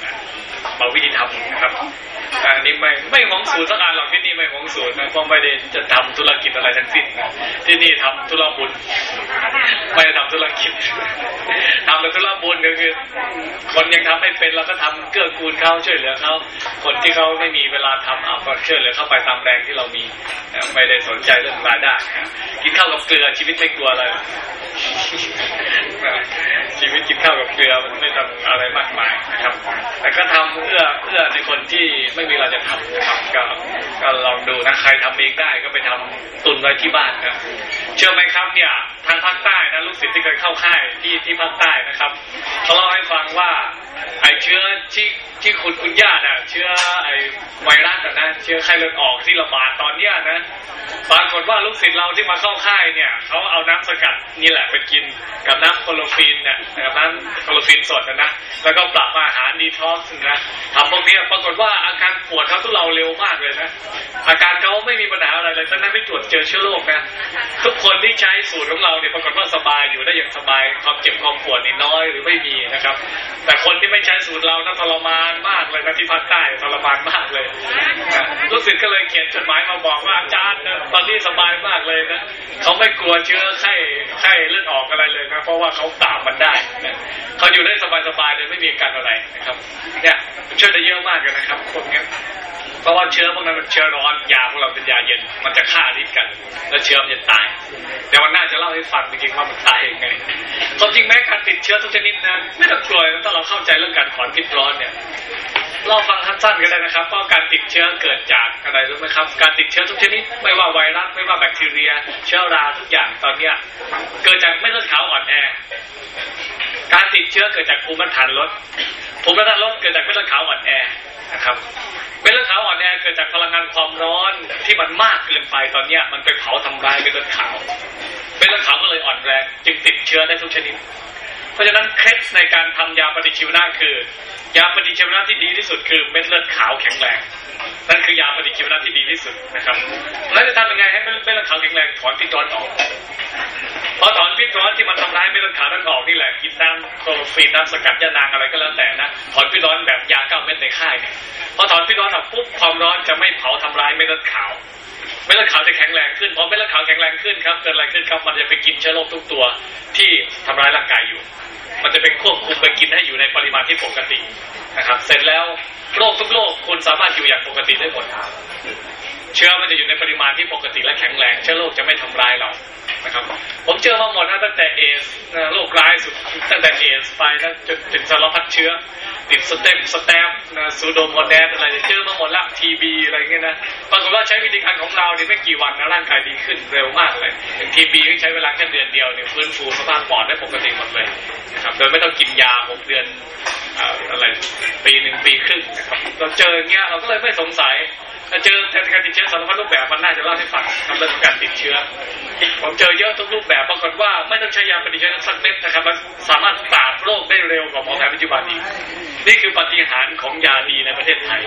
[SPEAKER 1] เอาวิธีทำนะครับอันนี้ไม่ไม่หวงสูตรสักอันหรอกที่นี่ไม่หวงสูตรนะเพราะไม่ได้จะทำธุรกิจอะไรทั้งสิ้นนะที่นี่ทำธุรบุญไม่ได้ทำธุรกิจทำแต่ธุรบุญก็คือคนยังทำไม่เป็นเราก็ทำเกื้อกูลเขาช่วยเหลือเขาคนที่เขาไม่มีเวลาทำเอาก็ช่วยเหลือเขาไปตามแรงที่เรามีไม่ได้สนใจเรื่องรายได้กินข้าวกับเกลือชีวิตไม่กลัวอะไรชีวิตกินข้าวกับเกลือมันไม่ทำอะไรมากมายนะครับ แต่ก็ทำเพื่อเพื่อในคนที่ไม่มีเราจะทำนะครับก็ก็ลองดูนะใครทำเองได้ก็ไปทำตุนไว้ที่บ้านครับเชื่อไหมครับเนี่ยทางภาคใต้นะลูกศิษย์ที่เคยเข้าค่ายที่ที่ภาคใต้นะครับเขาเล่าให้ฟังว่า ไอเชื้อที่คุณคุณญาติอะเชื้อไอไวรัสนะเชื้อไข้เลือดออกที่ระบาดตอนเนี้ยนะปรากฏว่าลูกศิษย์เราที่มาเข้าค่ายเนี่ยเขาเอาน้ำสกัดนี่แหละไปกินกับน้ำโคลฟีนเนี่ยกับน้ำโคลฟีนสดนะนะแล้วก็ปรับอาหารดีท็อกซ์นะทำพวกนี้ปรากฏว่าอาการปวดเขาทุเราเร็วมากเลยนะอาการเขาไม่มีปัญหาอะไรเลยทั้งนั้นไม่ตรวจเจอเชื้อโรคนะทุกคนที่ใช้สูตรของเราเนี่ยปรากฏว่าสบายอยู่ได้อย่างสบายความเจ็บความปวดนี่น้อยหรือไม่มีนะครับ แต่คนที่ไม่ใช้สูตรเรานั้นทรมานมากเลยนะที่ภาคใต้ทรมานมากเลยนะลูกศิษย์ก็เลยเขียนจดหมายมาบอกว่าอาจารย์นะตอนนี้สบายมากเลยนะเขาไม่กลัวเชื้อไข้ไข้เลือดออกอะไรเลยนะเพราะว่าเขาตามมันได้นะเขาอยู่ได้สบายๆเลยไม่มีอาการอะไรนะครับเนี่ยช่วยได้เยอะมากเลยนะครับพวกนี้ เพราะว่าเชื้อพวกนั้นมันเชื้อร้อนยาพวกเราเป็นยาเย็นมันจะฆ่าฤทธิ์กัน แล้วเชื้อมันจะตายเดี๋ยววันหน้าจะเล่าให้ฟังจริงๆว่ามันตายยังไงความจริงแม้การติดเชื้อทุกชนิดนะไม่ต้องกลัวถ้าเราเข้าใจเรื่องการถอนพิษร้อนเนี่ยเราฟังสั้นๆก็ได้นะครับว่าการติดเชื้อเกิดจากอะไรรู้ไหมครับ การติดเชื้อทุกชนิดไม่ว่าไวรัสไม่ว่าแบคทีเรีย เชื้อราทุกอย่างตอนเนี้ยเกิดจากเม็ดเลือดขาวอ่อนแอ การติดเชื้อเกิดจากภูมิต้านทานลดภูมิต้านทานลดเกิดจากเม็ดเลือดขาวอ่อนแอ นะครับเป็นเลือดขาวอ่อนแอเกิดจากพลังงานความร้อนที่มันมากเกินไปตอนเนี้ยมันไปเผาทำลายเป็นเลือดขาวเป็นเลือดขาวก็เลยอ่อนแรงจึงติดเชื้อได้ทุกชนิด เพราะฉะนั้นเคล็ดในการทำยาปฏิชีวนะคือ ยาปฏิชีวนะที่ดีที่สุดคือเม็ดเลือดขาวแข็งแรง นั่นคือยาปฏิชีวนะที่ดีที่สุดนะครับแล้วจะทำยังไงให้เม็ดเลือดขาวแข็งแรงถอนพิษร้อนออกพอถอนพิษร้อนที่มันทำร้ายเม็ดเลือดขาวนั้นออกนี่แหละกินน้ำโคลฟีนน้ำสกัดยานางอะไรก็แล้วแต่นะถอนพิษร้อนแบบยาเก้าเม็ดในค่ายเนี่ยพอถอนพิษร้อนออกปุ๊บความร้อนจะไม่เผาทำร้ายเม็ดเลือดขาว เม็ดเลือดขาวจะแข็งแรงขึ้นพอเม็ดเลือดขาวแข็งแรงขึ้นครับเกิดอะไรขึ้นครับ มันจะไปกินเชื้อโรคทุกตัวที่ทำร้ายร่างกายอยู่ มันจะเป็นควบคุมไปกินให้อยู่ในปริมาณที่ปกตินะครับ เสร็จแล้วโรคทุกโรคคุณสามารถอยู่อย่างปกติได้หมด เชื้อมันจะอยู่ในปริมาณที่ปกติและแข็งแรง เชื้อโรคจะไม่ทำร้ายเรานะครับ ผมเจอมาหมดนะตั้งแต่เอสโรคร้ายสุดตั้งแต่เอสไปนะจนถึงสารพัดเชื้อ ติดสเต็มสแตมนะซูโดโมแดนอะไรเจอมาหมดละทีบีอะไรเงี้ยนะปรากฏว่าใช้วิธีการของเราเนี่ยไม่กี่วันนะร่างกายดีขึ้นเร็วมากเลยอย่างทีบีใช้เวลาแค่เดือนเดียวเนี่ยฟื้นฟูสภาพปอดได้ปกติหมดเลยนะครับโดยไม่ต้องกินยาหกเดือนอ่าอะไรปีหนึ่งปีครึ่งนะครับเราเจออย่างเงี้ยเราก็เลยไม่สงสัย ถ้าเจอการติดเชื้อสารพัดรูปแบบมันน่าจะเล่าให้ฟังทำเรื่องของการติดเชื้อผมเจอเยอะทุกรูปแบบปรากฏว่าไม่ต้องใช้ยาปฏิชีวนะสักเม็ดนะครับมันสามารถปราบโรคได้เร็วกว่าหมอแผนปัจจุบันอีกนี่คือปฏิหารของยาดีในประเทศไทย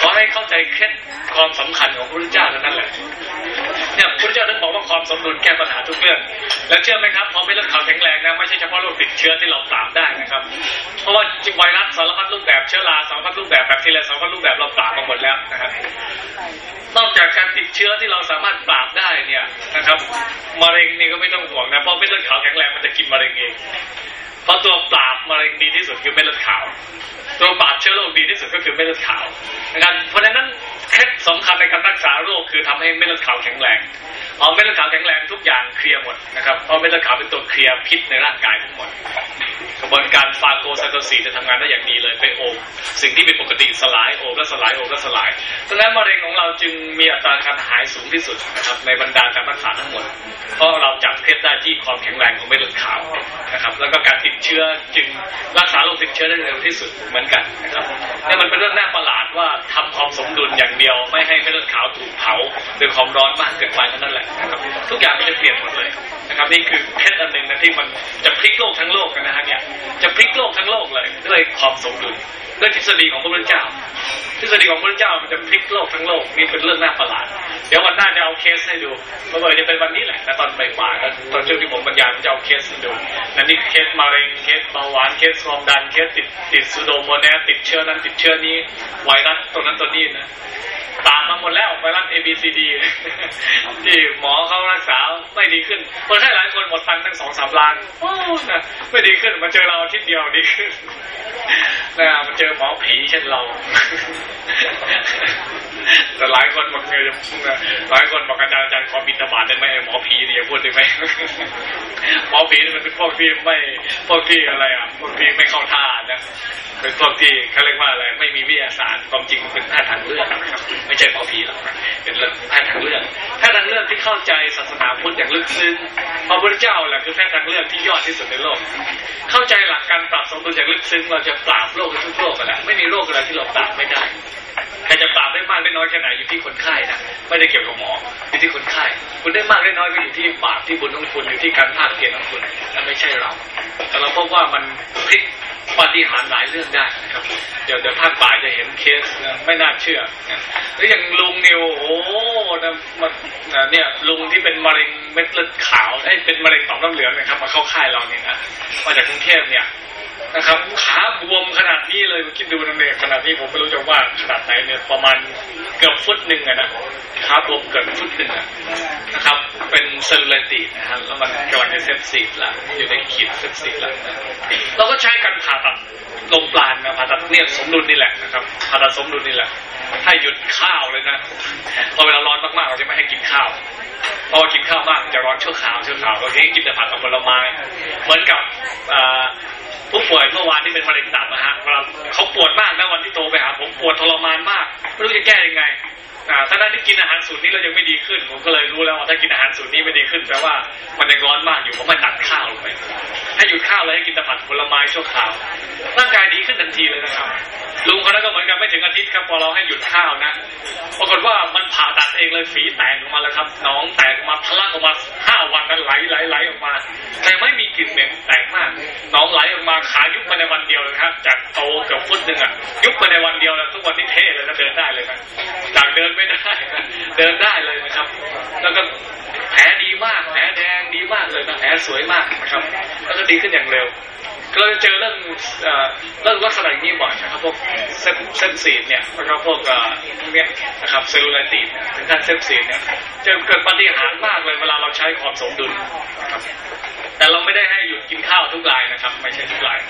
[SPEAKER 1] ขอให้เข้าใจเคล็ดความสำคัญของพระพุทธเจ้าเท่านั้นแหละเนี่ยพระพุทธเจ้าท่านบอกว่าความสมดุลแก้ปัญหาทุกเรื่องแล้วเชื่อไหมครับพอไม่เลือดขาวแข็งแรงนะไม่ใช่เฉพาะโรคติดเชื้อที่เราปราบได้นะครับ เพราะว่าไวรัสสารพัดรูปแบบเชื้อราสารพัดรูปแบบแบคทีเรียสารพัดรูปแบบเราปราบมาหมดแล้วนะครับนอกจากการติดเชื้อที่เราสามารถปราบได้เนี่ยนะครับมะเร็งนี่ก็ไม่ต้องห่วงนะเพราะเม็ดเลือดขาวแข็งแรงมันจะกินมะเร็งเองเพราะตัวปราบมะเร็งดีที่สุดคือเม็ดเลือดขาว ตัวปราบเชื้อโรคดีที่สุดก็คือเม็ดเลือดขาวนะครับเพราะฉะนั้นเคล็ดสำคัญในการรักษาโรคคือทำให้เม็ดเลือดขาวแข็งแรงพอเม็ดเลือดขาวแข็งแรงทุกอย่างเคลียร์หมดนะครับเพราะเม็ดเลือดขาวเป็นตัวเคลียร์พิษในร่างกายทั้งหมด กระบนการฟาโกไซโตซีจะทำงานได้อย่างดีเลยไปโอบสิ่งที่เป็นปกติสลายโอบและสลายโอบและสลายดังนั้นมะเร็งของเราจึงมีอัตราการหายสูงที่สุดนะครับในบรรดาการรักษาทั้งหมด เพราะเราจับเคล็ดได้ที่ความแข็งแรงของเม็ดเลือดขาวนะครับ แล้วก็การติดเชื้อจึงรักษาโรคติดเชื้อได้เร็วที่สุดเหมือนกันนะครับนี่มันเป็นเรื่องน่าประหลาดว่าทำความสมดุลอย่างเดียว ไม่ให้เม็ดเลือดขาวถูกเผาด้วยความร้อนมากเกินไปเท่านั้นแหละนะครับทุกอย่างมันจะเปลี่ยนหมดเลยนะครับนี่คือเคล็ดอันหนึ่งนะที่มันจะพลิกโลกทั้งโลกกันนะฮะเนี่ยจะพลิกโลกทั้งโลกเลยด้วยความสมดุลด้วยทฤษฎีของพระพุทธเจ้า ทฤษฎีของพระพุทธเจ้ามันจะพลิกโลกทั้งโลกนี่เป็นเรื่องน่าประหลาด เดี๋ยววันหน้าจะเอาเคสให้ดูเมื่อไหร่จะเป็นวันนี้แหละแต่ตอนบ่ายๆตอนช่วงที่ผมบรรยายจะเอาเคสให้ดูนั่นนี่เคสมะเร็งเคสเบาหวานเคสความดันเคสติดติดซูโดโมแนสติดเชื้อนั้นติดเชื้อนี้ไวรัสตัวนั้นตัวนี้นะตามมาหมดแล้วไวรัส A B C D ที่หมอเขารักษาไม่ดีขึ้นคนไข้หลายคนหมดตังค์ตั้งสองสามล้านไม่ดีขึ้นมาเจอเราทิตย์เดียวดีขึ้นนะมาเจอหมอผีเช่นเราแต่หลายคนบอกเออหลายคนบอกอาจารย์อาจารย์ขอบินตบาทได้ไหมหมอผีนี่อย่าพูดได้ไหมหมอผีมันเป็นพวกที่ไม่พวกที่อะไรอะพวกที่ไม่เข้าท่านะเป็นพวกที่เขาเรียกว่าอะไรไม่มีวิทยาศาสตร์ความจริงเป็นแพทย์ทางเลือกนะครับ ไม่ใช่หมอผีหรอกเป็นเรื่องแพทย์ทางเลือกแพทย์ทางเลือกที่เข้าใจศาสนาพุทธอย่างลึกซึ้งพระพุทธเจ้าแหละคือแพทย์ทางเลือกที่ยอดที่สุดในโลก เข้าใจหลักการปรับสมดุลอย่างลึกซึ้งเราจะปราบโรคทุกโรคกันแหละไม่มีโรคอะไรที่เราปราบไม่ได้ ใครจะปราบได้มากได้น้อยแค่ไหนอยู่ที่คนไข้นะไม่ได้เกี่ยวกับหมออยู่ที่คนไข้คุณได้มากได้น้อยก็อยู่ที่บาปที่บุญของคุณอยู่ที่การภาคเพียรของคุณนั่นไม่ใช่เรา แต่เราพบว่ามันพลิกปฏิหารหลายเรื่องได้นะครับ เดี๋ยวเดี๋ยวภาคบ่ายจะเห็นเคสนะไม่น่าเชื่อนะแล้วอย่างลุงนิวโอ้โหนะมันเนี่ยลุงที่เป็นมะเร็งเม็ดเลือดขาวไอ้เป็นมะเร็งต่อมน้ำเหลืองนะครับมาเข้าค่ายเราเนี่ยนะมาจากกรุงเทพเนี่ย นะครับขาบวมขนาดนี้เลยคิดดูนะเนี่ยขนาดนี้ผมไม่รู้จะว่าขนาดไหนเนี่ยประมาณเกือบฟุตหนึ่งอะนะขาบวมเกือบฟุตหนึ่งอะนะครับ เป็น cellulitis นะฮะแล้วมันกำลังจะ sepsis ละอยู่ในขีด sepsis ละนะเราก็ใช้การผ่าตัดลมปราณนะผ่าตัดเนี่ยสมดุลนี่แหละนะครับผ่าตัดสมดุลนี่แหละให้หยุดข้าวเลยนะพอเวลาร้อนมากๆเราจะไม่ให้กินข้าวเพราะว่ากินข้าวมากจะร้อนชั่วคราวชั่วคราวเราให้กินแต่ผักกับผลไม้เหมือนกับอ่า ผู้ป่วยเมื่อวานที่เป็นมะเร็งตับนะฮะเวลาเขาปวดมากนะวันที่โทรไปหาผมปวดทรมานมากไม่รู้จะแก้ยังไง อ่าถ้าได้ที่กินอาหารสูตรนี้เรายังไม่ดีขึ้น ผมก็เลยรู้แล้วว่าถ้ากินอาหารสูตรนี้ไม่ดีขึ้นแปลว่ามันยังร้อนมากอยู่ผมมาตัดข้าวลงไปให้หยุดข้าวเลยให้กินแต่ผักผลไม้ชั่วคราวร่างกายดีขึ้นทันทีเลยนะครับลุงคนนั้นก็เหมือนกันไม่ถึงอาทิตย์ครับพอเราให้หยุดข้าวนะปรากฏว่ามันผ่าตัดเองเลยฝีแตกออกมาแล้วครับน้องแตกออกมาทะลักออกมาห้าวันนั้นไหลไหลไหลออกมา แต่ไม่มีกลิ่นเหม็นแตกมาก น้องไหลออกมาขายุบมาในวันเดียวเลยครับ จากโตเกือบฟุตหนึ่งอะยุบมาในวันเดียวแล้วทุกวันนี้เท่เลยนะเดินได้เลยนะจากเดินไม่ได้เดินได้เลยนะครับ แล้วก็แผลดีมากแผลแดงดีมากเลยนะแผลสวยมากนะครับ แล้วก็ดีขึ้นอย่างเร็ว เราจะเจอเรื่องเอ่อเรื่องลักษณะนี้บ่อยนะครับพวกเส้นเส้นสีเนี่ยแล้วก็พวกเอ่อพวกเนี้ยนะครับเซลลูไลตินถึงขั้นเส้นสีเนี่ยจะเกิดปฏิหารมากเลยเวลาเราใช้ความสมดุลนะครับแต่เราไม่ได้ให้หยุดกินข้าวทุกรายนะครับ ไม่ใช่ทุกราย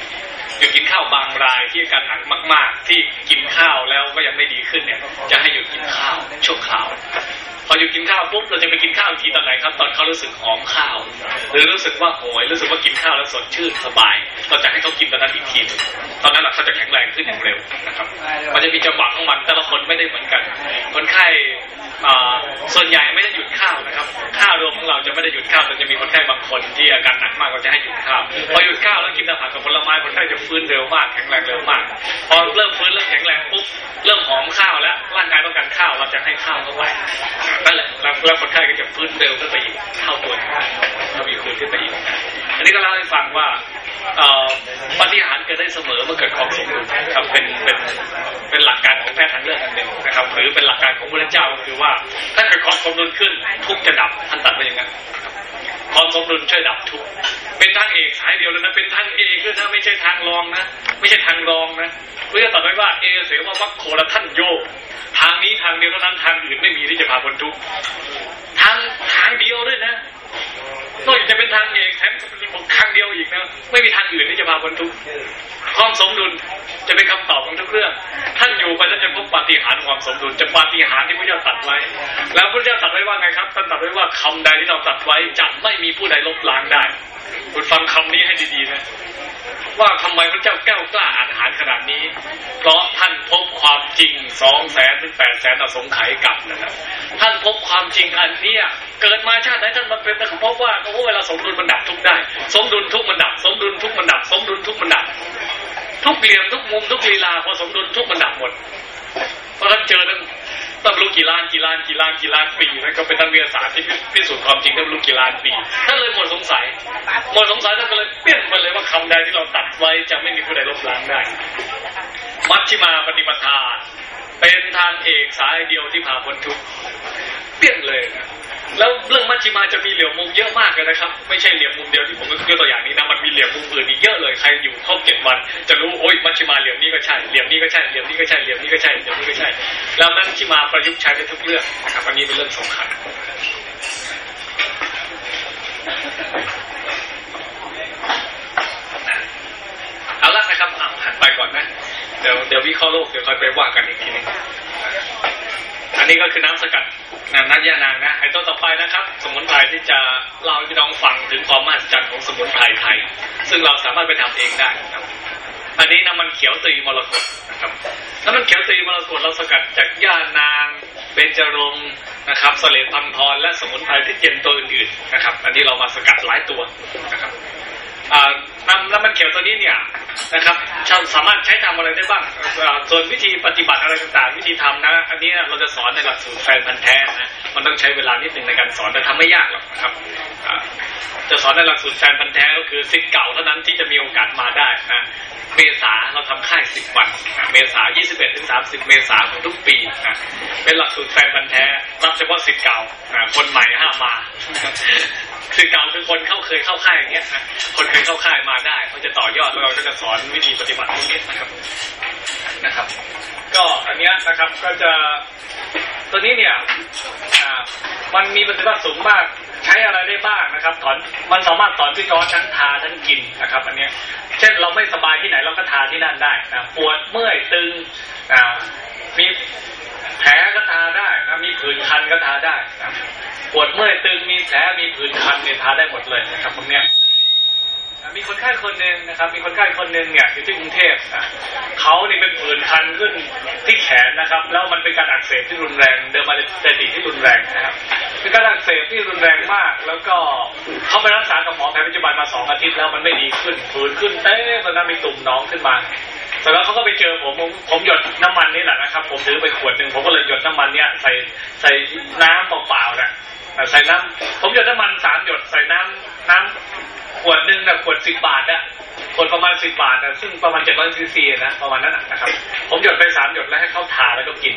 [SPEAKER 1] หยุดกินข้าวบางรายที่อาการหนักมาก ๆ ที่กินข้าวแล้วก็ยังไม่ดีขึ้นเนี่ยจะให้หยุดกินข้าวชั่วคราว พอหยุดกินข้าวปุ๊บเราจะไปกินข้าวทีตอนไหนครับ ตอนเขารู้สึกหอมข้าว หรือรู้สึกว่าโหยรู้สึกว่ากินข้าวแล้วสดชื่นสบาย เราจะให้เขากินตอนนั้นอีกทีตอนนั้นแหละเขาจะแข็งแรงขึ้นอย่างเร็วนะครับ มันจะมีจังหวะของมันแต่ละคนไม่ได้เหมือนกัน คนไข้ ส่วนใหญ่ไม่ได้หยุดข้าวนะครับ ข้าวรวมของเราจะไม่ได้หยุดข้าวแต่จะมีคนไข้บางคนที่อาการหนักมากก็จะให้หยุดข้าวพอหยุดข้าวแล้วกินแต่ผักกับผลไม้คนไข้จะฟื้นเร็วมากแข็งแรงเร็วมากพอเริ่มฟื้นเริ่มแข็งแรงปุ๊บเริ่มหอมข้าวแล้วร่างกายต้องการข้าวเราจะให้ข้าวเข้าไปนั่นแหละแล้วคนไข้ก็จะฟื้นเร็วขึ้นไปอีกเท่าตัวเรามีคนขึ้นไปอีก อันนี้ก็เล่าให้ฟังว่าปฏิหารเกิดได้เสมอเมื่อเกิดความสมดุลครับเป็นเป็นเป็นหลักการของแพทย์ทางเลือกอันหนึ่งนะครับ หรือเป็นหลักการของพระเจ้าก็คือว่า ถ้าเกิดความสมดุลขึ้นทุกจะดับท่านตัดไว้อย่างนั้นความสมดุลช่วยดับทุกเป็นทางเอกสายเดียวเลยนะเป็นทางเอกด้วยนะไม่ใช่ทางรองนะไม่ใช่ทางรองนะพระเจ้าตรัสไว้ว่าเอเสวะมัคโคละท่านโยทางนี้ทางเดียวเท่านั้นทางอื่นไม่มีที่จะพาพ้นทุกทางทางเดียวด้วยนะนอกจากจะเป็นทางเอกแถมเป็นบอกทางเดียวอีกนะไม่มีทางอื่นที่จะพาพ้นทุกข์ความสมดุลจะเป็นคำตอบของทุกเรื่อง ท่านอยู่ไปแล้วจะพบปาฏิหาริย์ความสมดุลจะปาฏิหาริย์ที่พระเจ้าตัดไว้ แล้วพระเจ้าตัดไว้ว่าไงครับท่านตัดไว้ว่าคำใดที่เราตัดไว้จะไม่มีผู้ใดลบล้างได้ คุณฟังคำนี้ให้ดีๆนะ ว่าทำไมพระเจ้าแก้วกล้าอาหารขนาดนี้ เพราะท่านพบความจริงสองแสนถึงแปดแสนอสงไขยกับนะครับ ท่านพบความจริงอันเนี้ยเกิดมาชาติไหนท่านมาเป็นแต่พบว่าโอ้เวลาสมดุลมันดับทุกได้ สมดุลทุกมันดับ สมดุลทุกมันดับ สมดุลทุกมันดับ ทุกเหลี่ยมทุกมุมทุกลีลาพอสมดุลทุกมันดับหมด เพราะท่านเจอตั้งตั้งรู้กี่ล้านกี่ล้านกี่ล้านกี่ล้านปีนะก็เป็นนักวิทยาศาสตร์ที่พิสูจน์ความจริงได้ไม่รู้กี่ล้านปีท่านเลยหมด สงสัยหมดสงสัยท่านก็เลยเปลี่ยนไปเลยว่าคำใดที่เราตัดไว้จะไม่มีผู้ใดลบล้างได้ มัชฌิมาปฏิปทา เป็นทางเอกสายเดียวที่พาพ้นทุกข์เปลี่ยนเลยนะแล้วเรื่องมัชชิมาจะมีเหลี่ยมมุมเยอะมากเลยนะครับ ไม่ใช่เหลี่ยมมุมเดียวที่ผมยกตัวอย่างนี้นะมันมีเหลี่ยมมุมอื่นอีกเยอะเลยใครอยู่ครบเจ็ดวัน จะรู้โอ้ยมัชชิมาเหลี่ยมนี้ก็ใช่เหลี่ยมนี้ก็ใช่เหลี่ยมนี้ก็ใช่เหลี่ยมนี้ก็ใช่เหลี่ยมนี้ก็ใช่ แล้วมัชชิมาประยุกต์ใช้ได้ทุกเรื่องนะครับอันนี้เป็นเรื่องสำคัญ เอาละนะครับอะหันไปก่อนนะ เดี๋ยวเดี๋ยววิเคราะห์โลกเดี๋ยวค่อยไปว่ากันอีกทีหนึงอันนี้ก็คือน้ำสกัดน้ำนัดยานางนะไอ้ต้นต่อไปนะครับ สมุนไพรที่จะเล่าให้พี่น้องฟังถึงความมหัศจรรย์ของสมุนไพรไทย ซึ่งเราสามารถไปทำเองได้นะครับอันนี้น้ำมันเขียวตรีมรกตนะครับน้ำมันเขียวตรีมรกตเราสกัดจากย่านางเบญจรงนะครับสเลดพังทรและสมุนไพรที่เย็นตัวอื่นๆนะครับ อันนี้เรามาสกัดหลายตัวนะครับ น้ำน้ำมันเขียวตัวนี้เนี่ยนะครับชาวสามารถใช้ทำอะไรได้บ้างอ่าส่วนวิธีปฏิบัติอะไรต่างๆ วิธีทำนะ อันนี้เราจะสอนในหลักสูตรแฟนพันธ์แท้นะมันต้องใช้เวลานิดหนึ่งในการสอนแต่ทำไม่ยากหรอกนะครับอ่าจะสอนในหลักสูตรแฟนพันธ์แท้ก็คือสิทธิ์เก่าเท่านั้นที่จะมีโอกาสมาได้นะ เมษาเราทำค่ายสิบวัน เมษา21ถึง30เมษาของทุกปีนะเป็นหลักสูตรแฟนพันธ์แท้รับเฉพาะสิทธิ์เก่าคนใหม่ห้ามมาสิทธิ์เก่าคือคนเข้าเคยเข้าค่ายอย่างเงี้ยคนเคยเข้าค่ายมาได้เขาจะต่อยอดแล้วเราก็จะสอนวิธีปฏิบัติพวกนี้นะครับนะครับ ก็อันเนี้ยนะครับก็จะตัวนี้เนี่ยมันมีประสิทธิภาพสูงมากใช้อะไรได้บ้างนะครับถอนมันสามารถถอนพิษร้อนทั้งทาทั้งกินนะครับ อันเนี้ยเช่นเราไม่สบายที่ไหน ที่นั่นได้นะปวดเมื่อยตึงอ่ามีแผลก็ทาได้นะมีผื่นคันก็ทาได้นะปวดเมื่อยตึงมีแผลมีผื่นคันเนี่ยทาได้หมดเลยนะครับพวกเนี้ยมีคนไข้คนหนึ่งนะครับ มีคนไข้คนหนึ่งเนี่ยอยู่ที่กรุงเทพนะเขานี่เป็นผื่นคันขึ้นที่แขนนะครับ แล้วมันเป็นการอักเสบที่รุนแรง เดิมมาเจติที่รุนแรงนะครับ คือการอักเสบที่รุนแรงมาก แล้วก็เขาไปรักษากับหมอแผนปัจจุบันมาสองอาทิตย์แล้วมันไม่ดีขึ้นฟื้นขึ้นเต้ตอนนั้นมีตุ่มน้องขึ้นมาแต่แล้วเขาก็ไปเจอผมผมผมหยดน้ำมันนี่แหละนะครับ ผมถือไปขวดหนึ่งผมก็เลยหยดน้ำมันเนี่ยใส่ใส่น้ำเปล่าๆนะ ใส่น้ำผมหยดน้ำมันสามหยดใส่น้ำน้ำขวดหนึ่งนะขวดสิบบาทอะขวดประมาณสิบบาทนะซึ่งประมาณเจ็ดร้อยซีซีนะประมาณนั้นนะครับ ผมหยดไปสามหยดแล้วให้เขาทาแล้วก็กิน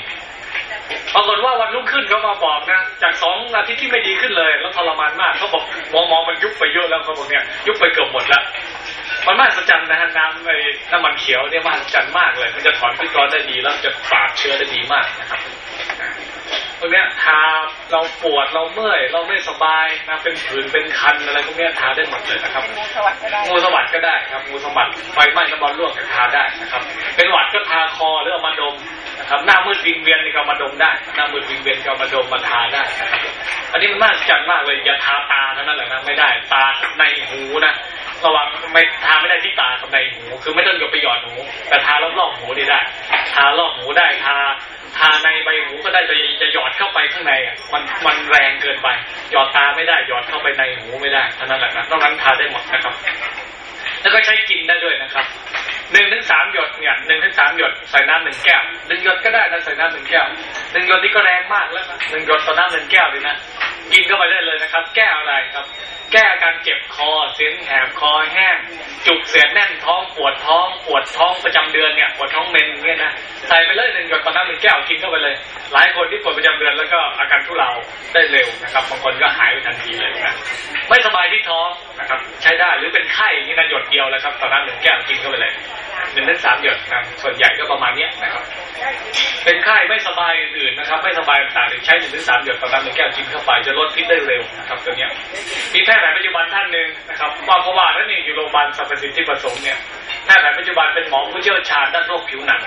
[SPEAKER 1] ปรากฏว่าวันรุ่งขึ้นเขามาบอกนะจากสองอาทิตย์ที่ไม่ดีขึ้นเลย แล้วทรมานมากเขาบอกหมอหมอมันยุบไปเยอะแล้วเขาบอกเนี่ยยุบไปเกือบหมดแล้ว มันมหัศจรรย์นะฮะน้ำไอ้น้ำมันเขียวเนี่ยมหัศจรรย์มากเลย มันจะถอนพิษร้อนได้ดีแล้วจะปราบเชื้อได้ดีมากนะครับพวกเนี้ยทาเราปวดเราเมื่อยเราไม่สบายนะเป็นผื่นเป็นคันอะไรพวกเนี้ยทาได้หมดเลยนะครับ
[SPEAKER 2] งูสวัสดิ์ก็ได้
[SPEAKER 1] งูสวัสด์ก็ได้ครับงูสวัสด์ไฟไหม้น้ำมันลวกก็ทาได้นะครับ เป็นหวัดก็ทาคอหรือเอามาดม นะครับหน้ามืดวิงเวียนนี่ก็มาดมได้ หน้ามืดวิงเวียนก็มาดมมาทาได้นะครับอันนี้มันมากจัดมากเลยอย่าทาตาเท่านั้นแหละนะไม่ได้ตาในหูนะระวังไม่ทาไม่ได้ที่ตากับในหู คือไม่ต้องหยดไปหยอดหู แต่ทารอบๆหูนี่ได้ ทารอบหูได้ทาทาในใบหูก็ได้จะจะหยอดเข้าไปข้างในอะมันมันแรงเกินไป หยอดตาไม่ได้หยอดเข้าไปในหูไม่ได้เท่านั้นแหละนะนอกนั้นทาได้หมดนะครับ แล้วก็ใช้กินได้ด้วยนะครับ หนึ่งถึงสามหยดเนี่ยหนึ่งถึงสามหยดใส่น้ำหนึ่งแก้วหนึ่งหยดก็ได้นะใส่น้ำหนึ่งแก้วหนึ่งหยดนี่ก็แรงมากแล้วนะหนึ่งหยดต่อน้ำหนึ่งแก้วเลยนะกินเข้าไปได้เลยนะครับ แก้วอะไรครับ แก้อาการเจ็บคอเสียงแหบคอแห้ง จุกเสียดแน่นท้องปวดท้องปวดท้องประจำเดือนเนี่ยปวดท้องเมนเนี่ยนะใส่ไปเลยหนึ่งหยดตอน้ำหนึ่งแก้วกินเข้าไปเลย หลายคนที่ปวดประจำเดือนแล้วก็อาการทุเลาได้เร็วนะครับบางคนก็หายไปทันทีเลยนะไม่สบายที่ท้องนะครับ ใช้ได้หรือเป็นไข้นี่นะหยดเดียวแล้วครับตอน้นหนึ่งแก้วกินเข้าไปเลย หนึ่งถึงสามหยดนะส่วนใหญ่ก็ประมาณเนี้ยนะครับ เป็นไข้ไม่สบายอื่นนะครับ ไม่สบายต่างๆใช้หนึ่งถึงสามหยดต่อน้ำหนึ่งแก้วกินเข้าไปจะลดพิษได้เร็วนะครับตัวเนี้ยมีแพทย์แผนปัจจุบันท่านหนึ่งนะครับว่าเพราะว่าท่านเองอยู่โรงพยาบาลสรรพสิทธิประสงค์เนี่ยแพทย์แผนปัจจุบันเป็นหมอผู้เชี่ยวชาญด้านโรคผิวหนัง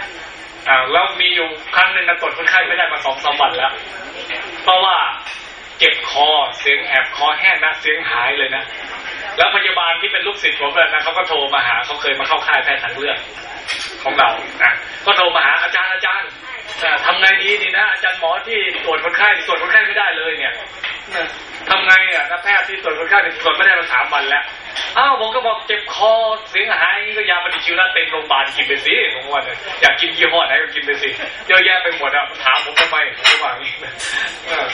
[SPEAKER 1] อ่าแล้วมีอยู่ครั้งหนึ่งนะตรวจคนไข้ไม่ได้มาสองสามวันแล้ว เพราะว่า เจ็บคอเสียงแอบคอแห้งนะเสียงหายเลยนะแล้วพยาบาลที่เป็นลูกศิษย์ผมเลยนะเขาก็โทรมาหาเขาเคยมาเข้าค่ายแพทย์ทางเลือกของเรานะก็โทรมาหาอาจารย์อาจารย์ ทำไงดีนี่นะอาจารย์หมอที่ตรวจคนไข้ตรวจคนไข้ไม่ได้เลยเนี่ยนะทำไงอะนะแพทย์ที่ตรวจคนไข้ตรวจไม่ได้มาสามวันแล้วอ้าวผมก็บอกเจ็บคอเสียงหายก็ยาปฏิชีวนะเต็มโรงพยาบาลกินไปสิผมว่าเนี่ยอยากกินยี่ห้อไหนก็กินไปสิเยอะแยะไปหมดอะถามผมทำไมผมก็ว่าอย่างนี้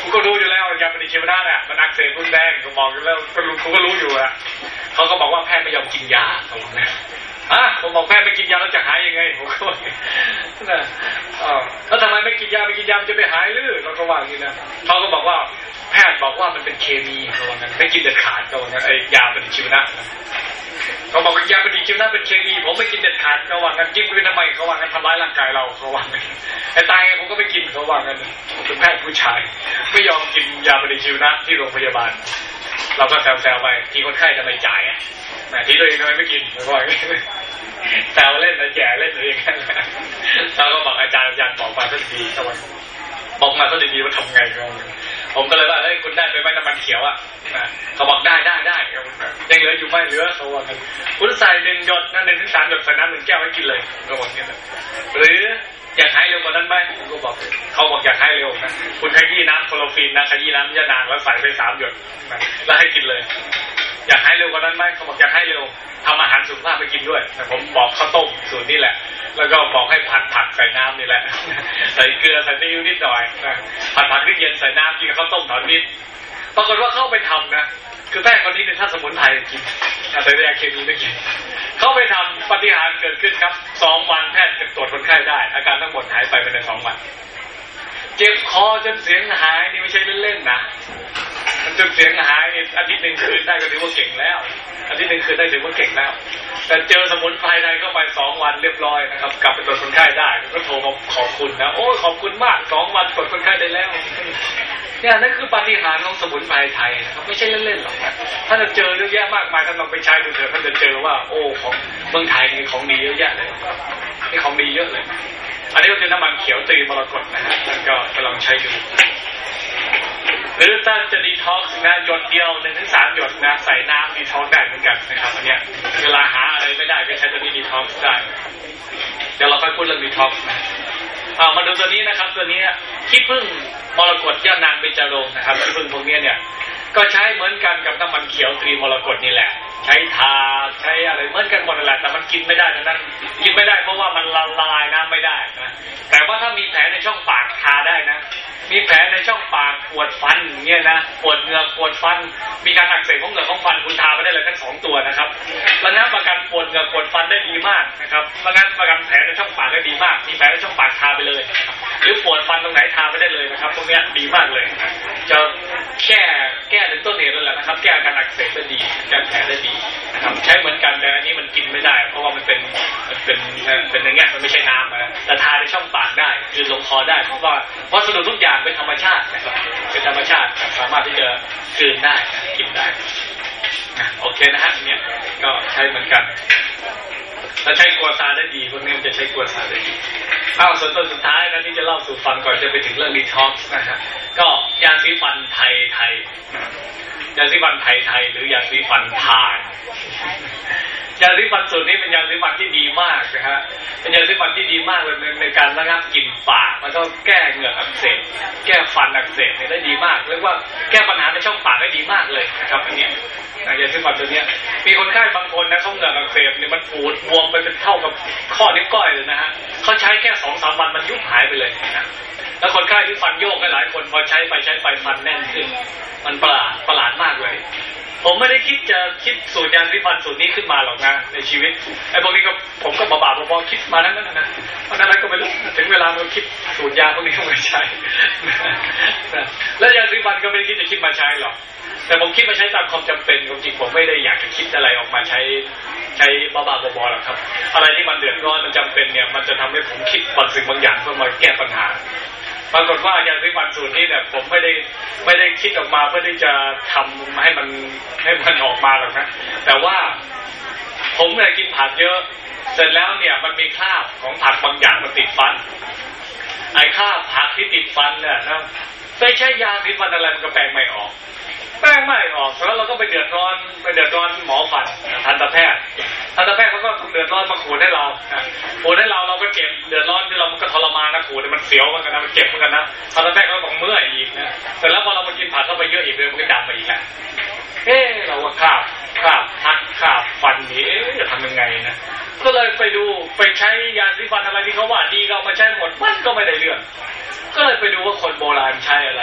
[SPEAKER 1] กูก็รู้อยู่แล้วยาปฏิชีวนะเนี่ยมันอักเสบรุนแรงก็บอกอยู่แล้วก็รู้กูก็รู้อยู่อะเขาก็บอกว่าแพทย์ไม่ยอมกินยาเขาบอกน อะผมบอกแพทย์ไม่กินยาแล้วจะหายยังไงผมก็ว่านะอ๋อแล้วทำไมไม่กินยาไม่กินยาจะไปหายหรือเราก็ว่าอย่างนี้นะเขาก็บอกว่าแพทย์บอกว่ามันเป็นเคมีเขาว่างั้นไม่กินเด็ดขาดเขาว่างั้นไอ้ยาปฏิชีวนะเขาบอกว่ายาปฏิชีวนะเป็นเคมีผมไม่กินเด็ดขาดเขาว่างั้นกินไปทำไมเขาว่างั้นทำร้ายร่างกายเราเขาว่างั้นไอ้ตายไงผมก็ไม่กินเขาว่างั้นเป็นแพทย์ผู้ชาย ไม่ยอมกินยาปฏิชีวนะที่โรงพยาบาล เราก็แซวๆไปทีคนไข้ทำไมจ่ายอะทีตัวเองทำไมไม่กินผมว่อย แซวเล่นนะแย่เล่นตัวเองกันเราก็บอกอาจารย์อาจารย์บอกมาสักทีตะวันบอกมาสักทีว่าทำไงก็ผมก็เลยว่าเฮ้ยคุณได้ไปไหมน้ำมันเขียวอะเขาบอกได้ได้ได้ยังเหลืออยู่ไหมเหลือเขาว่ากันคุณใส่หนึ่งหยดนั่นหนึ่งถึงสามหยดใส่น้ำหนึ่งแก้วให้กินเลยก็บอกงนี้หรืออยากหายเร็วกว่านั้นไหมผมก็บอกเขาบอกอยากหายเร็วนะคุณขยี้น้ำโคลอฟีนนะขยี้น้ำยานางแล้วใส่ไปสามหยดแล้วให้กินเลย อยากให้เร็วกว่านั้นไหมเขาบอกอยากให้เร็วทำอาหารสุขภาพไปกินด้วยแต่ผมบอกข้าวต้มสูตรนี้แหละ แล้วก็บอกให้ผัดผักใส่น้ำนี่แหละ ใส่เกลือใส่ซีอิ๊วนิดหน่อยผัดผักที่เย็นใส่น้ำกินกับข้าวต้มถอนนิดปรากฏว่าเข้าไปทำนะคือแม่คนนี้เป็นท่าสมุนไพรกินแต่ยาเคมีไม่กินเข้าไปทำปฏิหารเกิดขึ้นครับสองวันแพทย์ตรวจคนไข้ได้ อาการทั้งหมดหายไปภายในสองวัน เจ็บคอจนเสียงหายนี่ไม่ใช่เล่นๆนะมันจนเสียงหายอาทิตย์หนึ่งคืนได้ก็ถือว่าเก่งแล้วอาทิตย์หนึ่งคืนได้ถือว่าเก่งแล้ว แต่เจอสมุนไพรไทยเข้าไปสองวันเรียบร้อยนะครับ กลับไปตรวจคนไข้ได้ก็โทรมาขอบคุณนะโอ้ขอบคุณมากสองวันตรวจคนไข้ได้แล้วเนี่ยนั่นคือปาฏิหาริย์ของสมุนไพรไทยนะครับไม่ใช่เล่นๆหรอกนะถ้าจะเจอเยอะแยะมากมายท่านลองไปใช้ดูเถอะท่านจะเจอว่า โอ้ของเมืองไทยมีของดีเยอะแยะเลยมีของดีเยอะเลย อันนี้ก็คือน้ำมันเขียวสีมรกตนะฮะท่านก็กำลังใช้ดูหรือถ้าจะดีท็อกซ์นะหยดเดียวหนึ่งถึงสามหยดนะใส่น้ำดีท็อกซ์ได้เหมือนกันนะครับอันเนี้ยเวลาหาอะไรไม่ได้ก็ใช้ตัวนี้ดีท็อกซ์ได้เดี๋ยวเราค่อยพูดเรื่องดีท็อกซ์นะเอามาดูตัวนี้นะครับ ตัวนี้ขี้ผึ้งมรกตย่านางเบญจรงนะครับขี้ผึ้งพวกนี้เนี่ย ก็ใช้เหมือนกันกับน้ำมันเขียวตรีมรกตนี่แหละ ใช้ทา ใช้อะไรเหมือนกันหมดแหละแต่มันกินไม่ได้ดังนั้น กินไม่ได้เพราะว่ามันละลายน้ำไม่ได้นะแต่ว่าถ้ามีแผลในช่องปากทาได้นะ มีแผลในช่องปากปวดฟันเนี่ยนะปวดเหงือกปวดฟัน มีการอักเสบของเหงือกของฟันคุณทาไปได้เลยทั้งสองตัวนะครับระงับประกันปวดเหงือกปวดฟันได้ดีมากนะครับระงับประกันแผลในช่องปากได้ดีมาก มีแผลในช่องปากทาไปเลย หรือปวดฟันตรงไหนทาไปได้เลยนะครับพวกเนี้ยดีมากเลย จะแค่แก้ถึงต้นเหตุนั่นแหละนะครับ แก้อาการอักเสบได้ดีแก้แผลได้ดีนะครับใช้เหมือนือนกันแต่อันนี้มันกินไม่ได้ เพราะว่ามันเป็นมันเป็นเป็นอย่างเงี้ยมันไม่ใช่น้ำนะแต่ทาในช่องปากได้ คือลงคอได้ เพราะว่าวัสดุทุกอย่างเป็นธรรมชาตินะครับเป็นธรรมชาติสามารถที่จะกืนได้กินได้นะโอเคนะฮะเนี่ยก็ใช้เหมือนกันถ้าใช้กัวซาได้ดีพวกนี้มันจะใช้กัวซาได้ดีอ้าวส่วนตัวสุดท้ายนะที่จะเล่าสู่ฟังก่อนจะไปถึงเรื่องดีท็อกซ์นะฮะก็ยาสีฟันไทยไทย ยาสีฟันไทยไทยหรือยาสีฟันถ่าน ยาสีฟันสูตรนี้เป็นยาสีฟันที่ดีมากนะฮะเป็นยาสีฟันที่ดีมากเลยในในการระงับกลิ่นปากแล้วก็แก้เหงือกอักเสบแก้ฟันอักเสบเนี่ยได้ดีมากเรียกว่าแก้ปัญหาในช่องปากได้ดีมากเลยนะครับอันนี้ยาสีฟันตัวเนี้ยมีคนไข้บางคนนะเขาเหงือกอักเสบเนี่ยมันปูดบวมไปเป็นเท่ากับข้อนิ้วก้อยเลยนะฮะเขาใช้แค่สองสามวันมันยุบหายไปเลยนะแล้วคนไข้ที่ฟันโยกหลายคนพอใช้ไปใช้ไปฟันแน่นขึ้น มันประหลาดประหลาดมากเลย ผมไม่ได้คิดจะคิดสูตรยาสีฟันธ์สูตรนี้ขึ้นมาหรอกนะในชีวิตไอ้พวกนี้ก็ผมก็บาบาบอๆคิดมาทั้งนั้นนะเพราะนั้นก็ไม่รู้ถึงเวลามันคิดสูตรยาพวกนี้ก็ไม่ใช่แล้วยาสีฟันธ์ก็ไม่ได้คิดจะคิดมาใช้หรอกแต่ผมคิดมาใช้ตามความจำเป็นจริงผมไม่ได้อยากจะคิดอะไรออกมาใช้ใช้บ้าๆบอๆหรอกครับ อะไรที่มันเดือดร้อนมันจำเป็นเนี่ย มันจะทำให้ผมคิดบางสิ่งบางอย่างเพื่อมาแก้ปัญหา ปรากฏว่ายาสีฟันสูตรนี้เนี่ยผมไม่ได้ไม่ได้คิดออกมาเพื่อที่จะทำให้มันให้มันออกมาหรอกนะแต่ว่าผมเนี่ยกินผักเยอะ เสร็จแล้วเนี่ยมันมีคราบของผักบางอย่างมันติดฟัน ไอ้คราบผักที่ติดฟันเนี่ยนะไปใช้ยาสีฟันอะไรมันก็แปลงไม่ออกแป้งไม่ออกแล้วเราก็ไปเดือดร้อนไปเดือดร้อนหมอฟันทันตแพทย์ ทันตแพทย์เขาก็เดือดร้อนมาขูดให้เราขูดให้เราเราก็เจ็บเดือดร้อนที่เรามันก็ทรมานนะขูดมันเสียวเหมือนกันนะมันเจ็บเหมือนกันนะทันตแพทย์เขาบอกเมื่อยอีกนะแต่แล้วพอเรามากินผักเข้าไปเยอะอีกเลยมันก็ดำมาอีกแล้วเอ๊เราว่าคาบคาบทักคาบฟันนี้เอ๊จะทำยังไงนะก็เลยไปดูไปใช้ยาสีฟันอะไรที่เขาว่าดีเอามาใช้หมดมันก็ไม่ได้เรื่อง ก็เลยไปดูว่าคนโบราณใช้อะไร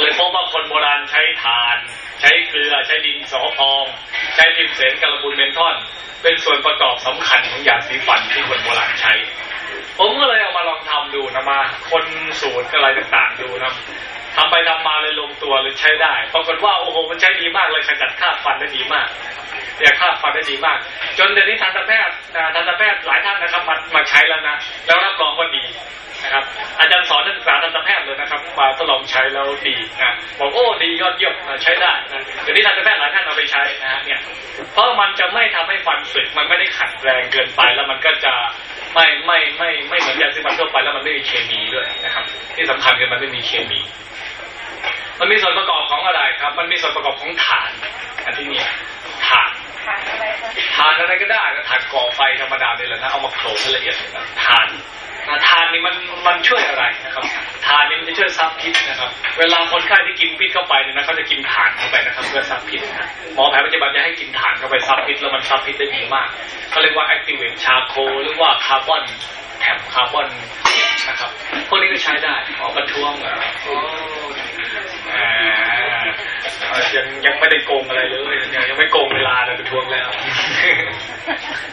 [SPEAKER 1] เลยพบพบว่าคนโบราณใช้ถ่าน ใช้เกลือใช้ดินสอพองใช้พิมเสนกระบุนเมนทอน เป็นส่วนประกอบสำคัญของยาสีฟันที่คนโบราณใช้ ผมก็เลยเอามาลองทำดูนะมาคนสูตรอะไรต่างๆดูนะ ทำไปทำมาเลยลงตัวเลยใช้ได้ปรากฏว่าโอ้โหมันใช้ดีมากเลยขจัดคราบฟันได้ดีมากเนี่ยคราบฟันได้ดีมาก จนเดี๋ยวนี้ทันตแพทย์ทันตแพทย์หลายท่านนะครับมามาใช้แล้วนะแล้วรับรองว่าดีนะครับอาจารย์สอนนักศึกษาทันตแพทย์เลยนะครับมาทดลองใช้แล้วดีนะบอกโอ้ดียอดเยี่ยมใช้ได้นะเดี๋ยวนี้ทันตแพทย์หลายท่านเอาไปใช้นะฮะเนี่ยเพราะมันจะไม่ทำให้ฟันสึกมันไม่ได้ขัดแรงเกินไปแล้วมันก็จะไม่ไม่ไม่ไม่เหมือนยาสีฟันทั่วไปแล้วมันไม่มีเคมีด้วยนะครับ ที่สำคัญคือมันไม่มีเคมี มันมีส่วนประกอบของอะไรครับ มันมีส่วนประกอบของถ่าน อันที่นี้ถ่าน
[SPEAKER 2] ค่ะอะไรคะ
[SPEAKER 1] ถ่านอะไรก็ได้นะถ่านก่อไฟธรรมดาเนี่ยแหละนะเอามาโขลกให้ละเอียดนะถ่านนะถ่านนี่มันมันช่วยอะไรนะครับถ่านนี่มันจะช่วยซับพิษนะครับ เวลาคนไข้ที่กินพิษเข้าไปเนี่ยนะเขาจะกินถ่านเข้าไปนะครับ เพื่อซับพิษนะหมอแผนปัจจุบันจะให้กินถ่านเข้าไปซับพิษแล้วมันซับพิษได้ดีมากเขาเรียกว่า activate charcoal หรือว่าคาร์บอนแถบคาร์บอนนะครับพวกนี้ก็ใช้ได้หมอประท้วงอะโอ้อ่าเอ่อ ยังยังไม่ได้โกงอะไรเลยยังยังไม่โกงเวลาเลยปทวงแล้ว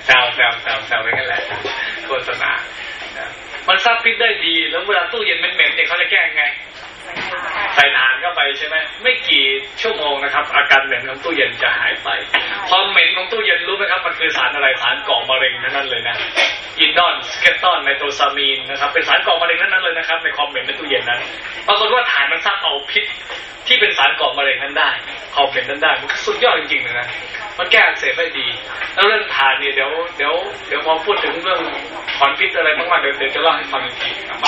[SPEAKER 1] แซวแซวแซวแซวไปกันแหละโฆษณามันซับพิษได้ดี แล้วเวลาตู้เย็นเหม็นๆเนี่ยเขาจะแก้ยังไงใส่ถ่านเข้าไปใช่ไหมไม่กี่ชั่วโมงนะครับ อาการเหม็นของตู้เย็นจะหายไปความเหม็นของตู้เย็นรู้ไหมครับ มันคือสารอะไรสารก่อมะเร็งทั้งนั้นเลยนะindole skatole nitrosamine นะครับเป็นสารก่อมะเร็งทั้งนั้นเลยนะครับ ในความเหม็นในตู้เย็นนั้นปรากฏว่าถ่านมันซับเอาพิษที่เป็นสารก่อมะเร็งนั้นได้ความเหม็นนั้นได้มันสุดยอดจริงๆเลยนะมันแก้อักเสบได้ดี แล้วเรื่องถ่านเนี่ยเดี๋ยวเดี๋ยวเดี๋ยวพอพูดถึงเรื่องถอนพิษอะไรมากๆเดี๋ยวเดี๋ยวจะเล่าให้ฟังอีกทีนะครับ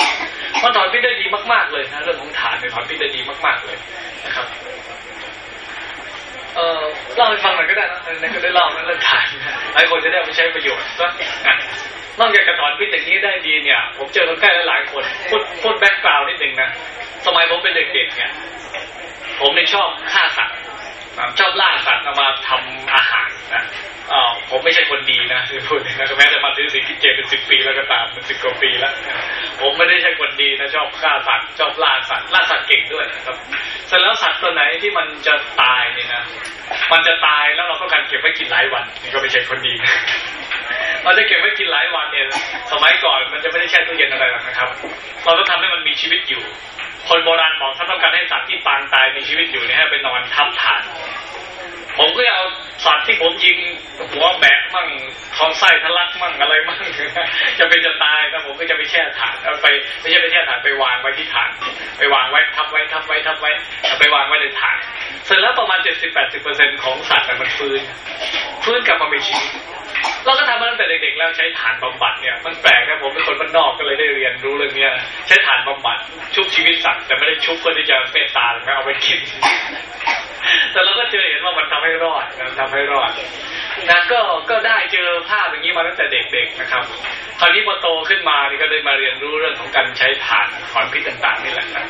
[SPEAKER 1] มันถอนพิษได้ดีมากๆเลยนะเรื่องของถ่านเนี่ยถอนพิษได้ดีมาก ๆเลยนะครับ เออเล่าให้ฟังหน่อยก็ได้นะในก็ได้เล่านเรื่องถ่านหลายคนจะได้เอาไปใช้ประโยชน์ก็อะนอกจากกระถอนพิษอย่างนี้ได้ดีเนี่ย ผมเจอคนใกล้หลายคนพูดพูดแบ็กกราวนิดนึงนะสมัยผมเป็นเด็กๆเนี่ย ผมเนี่ยชอบฆ่าสัตว์ ชอบล่าสัตว์เอามาทำอาหารนะอ่าผมไม่ใช่คนดีนะที่พูดนะแม้แต่มาถือศีลกิจเจเป็นสิบปีแล้วก็ตามเป็นสิบกว่าปีแล้ว ผมไม่ได้ใช่คนดีนะชอบฆ่าสัตว์ชอบล่าสัตว์ล่าสัตว์เก่งด้วยนะครับเสร็จแล้วสัตว์ตัวไหนที่มันจะตายเนี่ยนะมันจะตายแล้วเราก็การเก็บไว้กินหลายวันนี่ก็ไม่ใช่คนดีนะเราจะเก็บไว้กินหลายวันเนี่ย สมัยก่อนมันจะไม่ได้แช่ตู้เย็นอะไรหรอกนะครับ เราต้องทำให้มันมีชีวิตอยู่ คนโบราณบอกถ้าต้องการให้สัตว์ที่ปางตายมีชีวิตอยู่เนี่ยให้ไปนอนทับฐาน ผมก็เอาสัตว์ที่ผมยิงหัวแบกมั่งท้องไส้ทะลักมั่งอะไรมั่งจะเป็นจะตายนะผมก็จะไปแช่ถ่านเอาไปไม่ใช่ไปแช่ถ่านไปวางไว้ที่ถ่าน ไปวางไว้ทับไว้ทับไว้ทับไว้ไปวางไว้ในถ่าน เสร็จแล้วประมาณ70-80%ของสัตว์มันฟื้น ฟื้นกลับมามีชีวิต เราก็ทำมาตั้งแต่เด็กๆแล้วใช้ฐานบำบัดเนี่ยมันแปลกนะผมเป็นคนบ้านนอกก็เลยได้เรียนรู้เรื่องเนี้ยใช้ฐานบำบัดชุบชีวิตสัตว์แต่ไม่ได้ชุบเพื่อที่จะเมตตาหรือไม่เอาไปกิน แต่เราก็เจอเห็นว่ามันทำให้รอดนะทำให้รอดนะก็ก็ได้เจอภาพอย่างนี้มาตั้งแต่เด็กๆนะครับคราวนี้พอโตขึ้นมานี่ก็ได้มาเรียนรู้เรื่องของการใช้ถ่านถอนพิษต่างๆนี่แหละนะ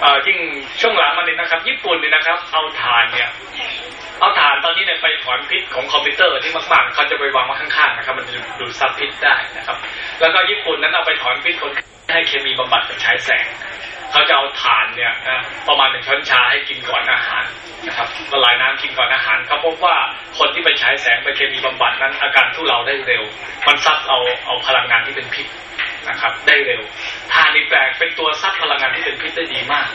[SPEAKER 1] เอ่อยิ่งช่วงหลังมาเนี่ยนะครับ ญี่ปุ่นเนี่ยนะครับ เอาถ่านเนี่ย เอาถ่านตอนนี้เนี่ยไปถอนพิษของคอมพิวเตอร์ที่มากๆเขาจะไปวางไว้ข้างๆนะครับ มันจะดูดซับพิษได้นะครับ แล้วก็ญี่ปุ่นนั้นเอาไปถอนพิษคนให้เคมีบำบัดกับใช้แสง เขาจะเอาถ่านเนี่ยนะประมาณหนึ่งช้อนชาให้กินก่อนอาหารนะครับละลายน้ำกินก่อนอาหารเขาพบว่าคนที่ไปใช้แสงไปเคมีบำบัดนั้นอาการทุเลาได้เร็ว มันซับเอาเอาพลังงานที่เป็นพิษนะครับ ได้เร็วถ่านนี่แปลกเป็นตัวซับพลังงานที่เป็นพิษได้ดีมาก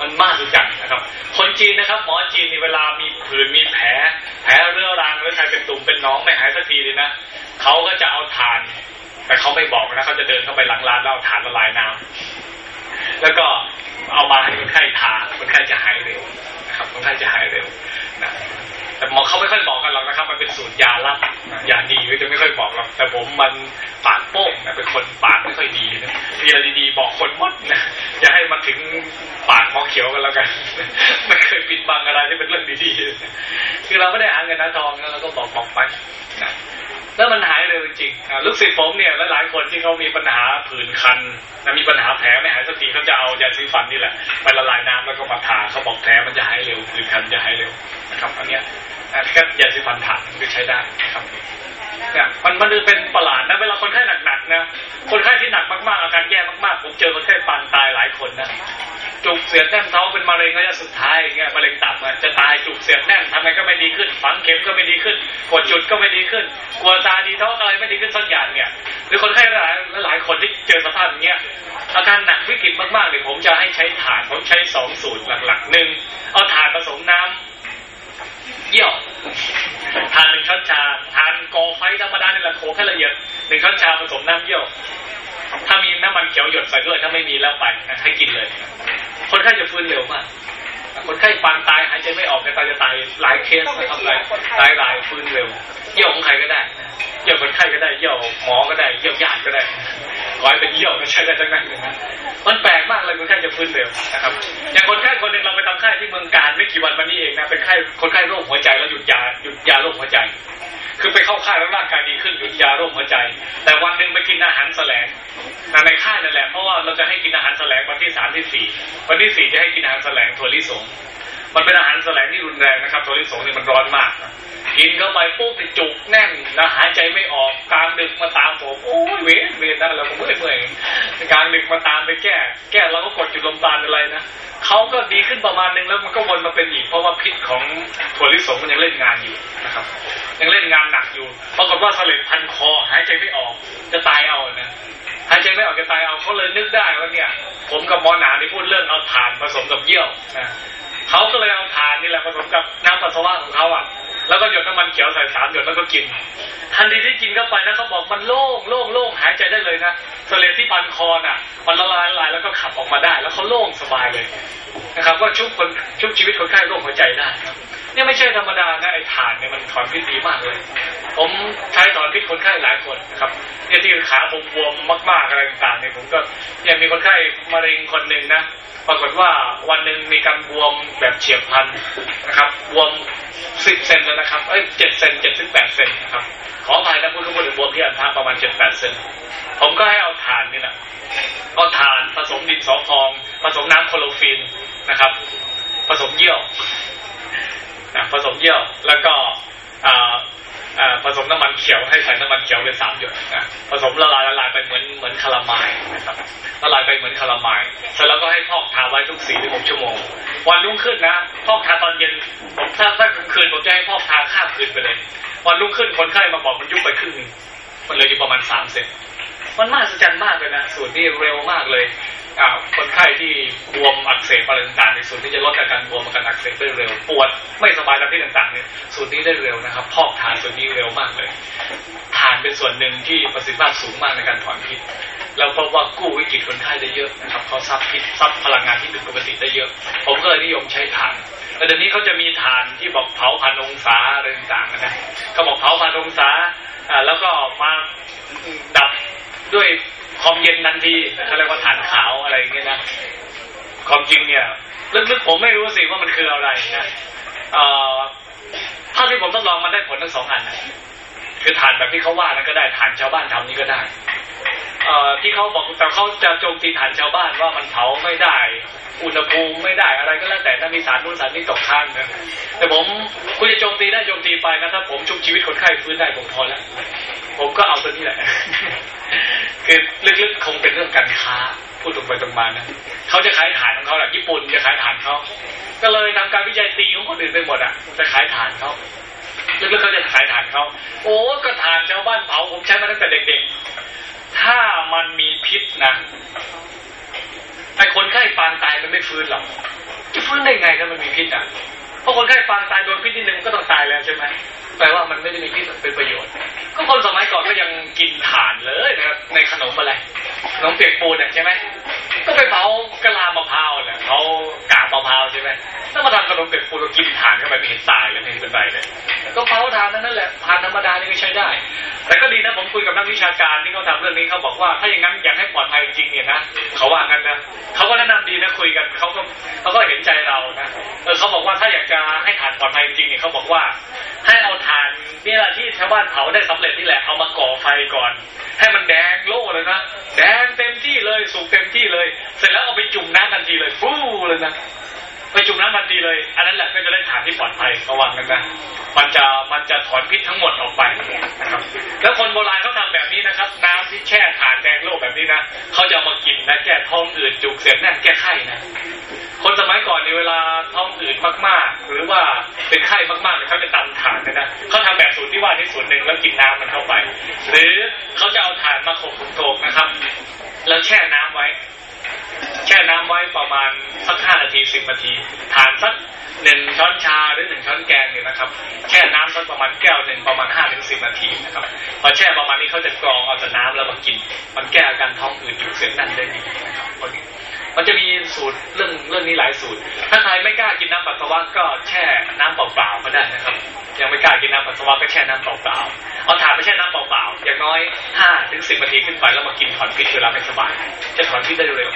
[SPEAKER 1] มันมากสุดจังนะครับ คนจีนนะครับ หมอจีนนี่เวลามีผื่นมีแผล แผลเรื้อรังหรือใครเป็นตุ่มเป็นหน้องไม่หายสักทีเลยนะเขาก็จะเอาถ่าน แต่เขาไม่บอกนะเขาจะเดินเข้าไปหลังร้านแล้วเอาถ่านละลายน้ำ แล้วก็เอามาให้คนไข้ทานคนไข้จะหายเร็วนะครับคนไข้จะหายเร็วนะ แต่หมอเขาไม่ค่อยบอกกันหรอกนะครับ มันเป็นสูตรยาลับนะยาดีก็จะไม่ค่อยบอกหรอกแต่ผมมันปากโป้งนะเป็นคนปากไม่ค่อยดีนะมีอะไรดีๆบอกคนหมดนะอย่าให้มาถึงปากหมอเขียวกันแล้วกันไม่เคยปิดบังอะไรที่เป็นเรื่องดีๆคือเราไม่ได้หาเงินหาทองนะเราก็บอกบอกไปนะแล้วมันหายเร็วจริงลูกศิษย์ผมเนี่ยหลายๆคนที่เขามีปัญหาผื่นคันนะมีปัญหาแผลไม่หายสักทีเขาจะเอายาสีฟันนี่แหละไปละลายน้ำแล้วก็มาทาเขาบอกแผลมันจะหายเร็วผื่นคันจะหายเร็วนะครับอันเนี้ย แค่ยาสีฟันถ่านก็ใช้ได้นะครับเนี่ยมันมันเป็นประหลาดนะเวลาคนไข้หนักๆนะคนไข้ที่หนักมากๆอาการแย่มากๆผมเจอคนไข้ปานตายหลายคนนะจุกเสียดแน่นท้องเป็นมะเร็งระยะสุดท้ายอย่างเงี้ยมะเร็งตับจะตายจุกเสียดแน่นทำไงก็ไม่ดีขึ้นฝังเข็มก็ไม่ดีขึ้นกดจุดก็ไม่ดีขึ้น กลัวตาดีท้องอะไรไม่ดีขึ้นสักอย่างเนี่ยหรือคนไข้หลายหลายคนที่เจอสภาพอย่างเงี้ยอาการหนักวิกฤตมากๆเนี่ยผมจะให้ใช้ถ่านผมใช้สองสูตรหลักๆหนึ่งเอาถ่านผสมน้ำ เยี่ยวทานหนึ่งช้อนชาทานกอไฟธรรมดาในละโขให้ละเอียดหนึ่งช้อนชาผสมน้ำเยี่ยว ถ้ามีน้ำมันเขียวหยดใส่ด้วยถ้าไม่มีแล้วไปให้กินเลย คนไข้จะฟื้นเร็วมาก คนไข้ปานตายหายใจไม่ออกในตายจะตายหลายเคสนะครับหลายตายหลายฟื้นเร็วเยี่ยวของใครก็ได้เยี่ยวคนไข้ก็ได้เยี่ยวหมอก็ได้เยี่ยวญาติก็ได้ขอให้เป็นเยี่ยวก็ใช้ได้ทั้งนั้นเลยนะมันแปลกมากเลยคนไข้จะฟื้นเร็วนะครับอย่างคนไข้คนหนึ่งเราไปทำไข้ที่เมืองการไม่กี่วันวันนี้เองนะเป็นไข้คนไข้โรคหัวใจแล้วหยุดยาหยุดยาโรคหัวใจ คือไปเข้าค่ายแล้วร่างกายดีขึ้นหยุดยาโรคหัวใจ แต่วันหนึ่งไปกินอาหารแสลงในค่ายนั่นแหละเพราะว่าเราจะให้กินอาหารแสลงวันที่สามที่สี่วันที่สี่จะให้กินอาหารแสลงถั่วลิสง มันเป็นอาหารแสลงที่รุนแรงนะครับถั่วลิสงนี่มันร้อนมากกินเข้าไปปุ๊บจุกแน่นนะหายใจไม่ออกกลางดึกมาตามผมโอ้ยเวทเวทนะเราก็เมื่อยเมื่อยกลางดึกมาตามไปแก้ แก้เราก็กดจุดลมปราณอะไรนะเขาก็ดีขึ้นประมาณนึงแล้วมันก็วนมาเป็นอีกเพราะว่าพิษของถั่วลิสงมันยังเล่นงานอยู่นะครับ ยังเล่นงานหนักอยู่ปรากฏว่าเสลดพันคอหายใจไม่ออกจะตายเอานะหายใจไม่ออกจะตายเอาเขาเลยนึกได้ว่าเนี่ย ผมกับหมอหนาที่พูดเรื่องเอาถ่านผสมกับเยี่ยวนะ เขาก็เลยเอาถ่านนี่แหละผสมกับน้ำปัสสาวะของเขาอะ แล้วก็หยดน้ำมันเขียวใส่สามหยดแล้วก็กิน ทันทีที่กินเข้าไปนะเขาบอกมันโล่งโล่งโล่งหายใจได้เลยนะเสลที่ปันคอน่ะมันละลายละลายแล้วก็ขับออกมาได้ แล้วเขาโล่งสบายเลยนะครับ ก็ชุบคนชุบชีวิตคนไข้โรคหัวใจได้ครับ เนี่ยไม่ใช่ธรรมดานะไอ้ถ่านเนี่ยมันถอนพิษดีมากเลย ผมใช้ถอนพิษคนไข้หลายคนนะครับเนี่ยที่ขาผมบวมมากๆอะไรต่างๆเนี่ยผมก็เนี่ยมีคนไข้มะเร็งคนหนึ่งนะปรากฏว่าวันหนึ่งมีการบวมแบบเฉียบพลันนะครับบวมสิบเซนแล้วนะครับเอ้ยเจ็ดเซนเจ็ดถึงแปดเซนนะครับขออภัยนะพูดพูดถึงบวมที่อันทะประมาณเจ็ดแปดเซนผมก็ให้เอาถ่านนี่แหละเอาถ่านผสมดินสอพอง ผสมน้ำโคโลฟินนะครับ ผสมเยี่ยว นะผสมเยี่ยวแล้วก็ผสมน้ำมันเขียวให้ใส่น้ำมันเขียวเป็นสามหยดนะผสมละลายละลายไปเหมือนเหมือนคาราไมล์นะครับละลายไปเหมือนคาราไมล์เสร็จแล้วก็ให้พอกทาไว้ทุกสี่ถึงหกชั่วโมง วันรุ่งขึ้นนะพอกทาตอนเย็นผมถ้าถ้ากลางคืนผมจะให้พอกทาข้ามคืนไปเลย วันรุ่งขึ้นคนไข้มาบอกมันยุบไปครึ่งนึงมันเลืออยู่ประมาณสามเซน มันมากสัจจันมากเลยนะสูตรนี้เร็วมากเลยคนไข้ที่บวมอักเสบอะไรต่างๆในส่วนที่จะลดอาการบวมอาการอักเสบได้เร็ว ปวดไม่สบายตามที่ต่างๆเนี่ยส่วนนี้ได้เร็วนะครับ พอกทานส่วนนี้เร็วมากเลยทานเป็นส่วนหนึ่งที่ประสิทธิภาพสูงมากในการถอนพิษแล้วเพราะว่ากู้วิกฤตคนไข้ได้เยอะนะครับเขาซับพิษซับพลังงานที่ผิดปกติได้เยอะ ผมก็เลยนิยมใช้ทานแต่เดี๋ยวนี้เขาจะมีทานที่บอกเผาพันองศาอะไรต่างๆนะเขาบอกเผาพันองศาแล้วก็มาดับ ด้วยความเย็นทันทีเขาเรียกว่าฐานขาวอะไรอย่างเงี้ยนะความจริงเนี่ยลึกๆผมไม่รู้สิว่ามันคืออะไรนะเอ่อเท่าที่ผมทดลองมันได้ผลทั้งสองอันนะคือฐานแบบที่เขาว่านั้นก็ได้ฐานชาวบ้านทำนี้ก็ได้เอ่อที่เขาบอกแต่เขาจะโจมตีฐานชาวบ้านว่ามันเผาไม่ได้ อุณหภูมิไม่ได้อะไรก็แล้วแต่ถ้ามีสารนู้นสารนี้ตกค้างนะแต่ผมคุณจะโจมตีได้โจมตีไปนะถ้าผมชุบชีวิตคนไข้ฟื้นได้ผมพอแล้ว ผมก็เอาตัวนี้แหละ คือลึกๆคงเป็นเรื่องการค้าพูดตรงไปตรงมานะเขาจะขายฐานของเขาแหละญี่ปุ่นจะขายฐานเขาก็เลยทำการวิจัยตีของคนอื่นไปหมดอะจะขายฐานเขาลึกๆเขาจะขายฐานเขาโอ้ก็ฐานชาวบ้านเผาผมใช้มาตั้งแต่เด็กๆ ถ้ามันมีพิษนะไอ้คนไข้ปานตายมันไม่ฟื้นหรอกจะฟื้นได้ไงถ้ามันมีพิษอะ พราะคนไข้ปานตายโดนพิษนิดนึงก็ต้องตายแล้วใช่ไหมแปลว่ามันไม่ได้มีพิษเป็นประโยชน์ ก็คนสมัยก่อนก็ยังกินถ่านเลยนะครับในขนมอะไรขนมเปียกปูนเนี่ยใช่ไหมก็ไปเผากะลามะพร้าวเนี่ยเขากาบมะพร้าวใช่ไหมถ้ามาทำขนมเปียกปูนก็กินถ่านเข้าไปไม่เห็นตายเลยไม่เห็นเป็นไรเลยก็เผาถ่านนั่นแหละถ่านธรรมดานี่ก็ใช้ได้ แต่ก็ดีนะผมคุยกับนักวิชาการที่เขาทำเรื่องนี้เขาบอกว่าถ้าอย่างนั้นอยากให้ปลอดภัยจริงเนี่ยนะเขาว่ากันนะเขาก็แนะนำดีนะคุยกันเขาก็เขาก็เห็นใจเรานะเออเขาบอกว่าถ้าอยากจะให้ถ่านปลอดภัยจริงเนี่ยเขาบอกว่าให้เอาถ่านนี่แหละที่ชาวบ้านเผาได้สำเร็จนี่แหละเอามาก่อไฟก่อน ให้มันแดงโล่เลยนะแดงเต็มที่เลยสุกเต็มที่เลยเสร็จแล้วเอาไปจุ่มน้ำทันทีเลยฟูเลยนะไปจุ่มน้ำทันทีเลย อันนั้นแหละก็จะได้ฐานที่ปลอดภัยระวังกันนะมันจะมันจะถอนพิษทั้งหมดออกไปนะครับ แล้วคนโบราณเขาทำแบบนี้นะครับ น้ำที่แช่ถ่านแดงโลกแบบนี้นะเขาจะมากินนะแก้ท้องอืดจุกเสียดแน่นแก้ไข้นะคนสมัยก่อนในเวลาท้องอืดมากๆ หรือว่าเป็นไข้มากๆเนี่ยเขาจะตำถ่านนะนะเขาทำแบบสูตรที่ว่าที่สูตรหนึ่งแล้วกินน้ำมันเข้าไป หรือเขาจะเอาถ่านมาโขกโขกนะครับ แล้วแช่น้ำไว้ แช่น้ำไว้ประมาณสักห้านาทีสิบนาที ทานสักหนึ่งช้อนชาหรือหนึ่งช้อนแกงเนี่ยนะครับ แช่น้ำสักประมาณแก้วหนึ่งประมาณห้าถึงสิบนาทีนะครับพอแช่ประมาณนี้เขาจะกรองเอาแต่น้ำแล้วมากิน มันแก้อาการท้องอืดจุกเสียดแนั่นได้ดีนะครับคนนี้มันจะมีสูตรเรื่องเรื่องนี้หลายสูตร ถ้าใครไม่กล้ากินน้ำปัสสาวะก็แช่น้ำเปล่าๆก็ได้นะครับ ยังไม่กล้ากินน้ำปัสสาวะก็แช่น้ำเปล่าๆเอาถานไปแช่น้ำเปล่าๆอย่างน้อยห้าถึงสิบนาทีขึ้นไปแล้วมากินถอนพิษเวลาไม่สบาย จะถอนพิษได้เร็ว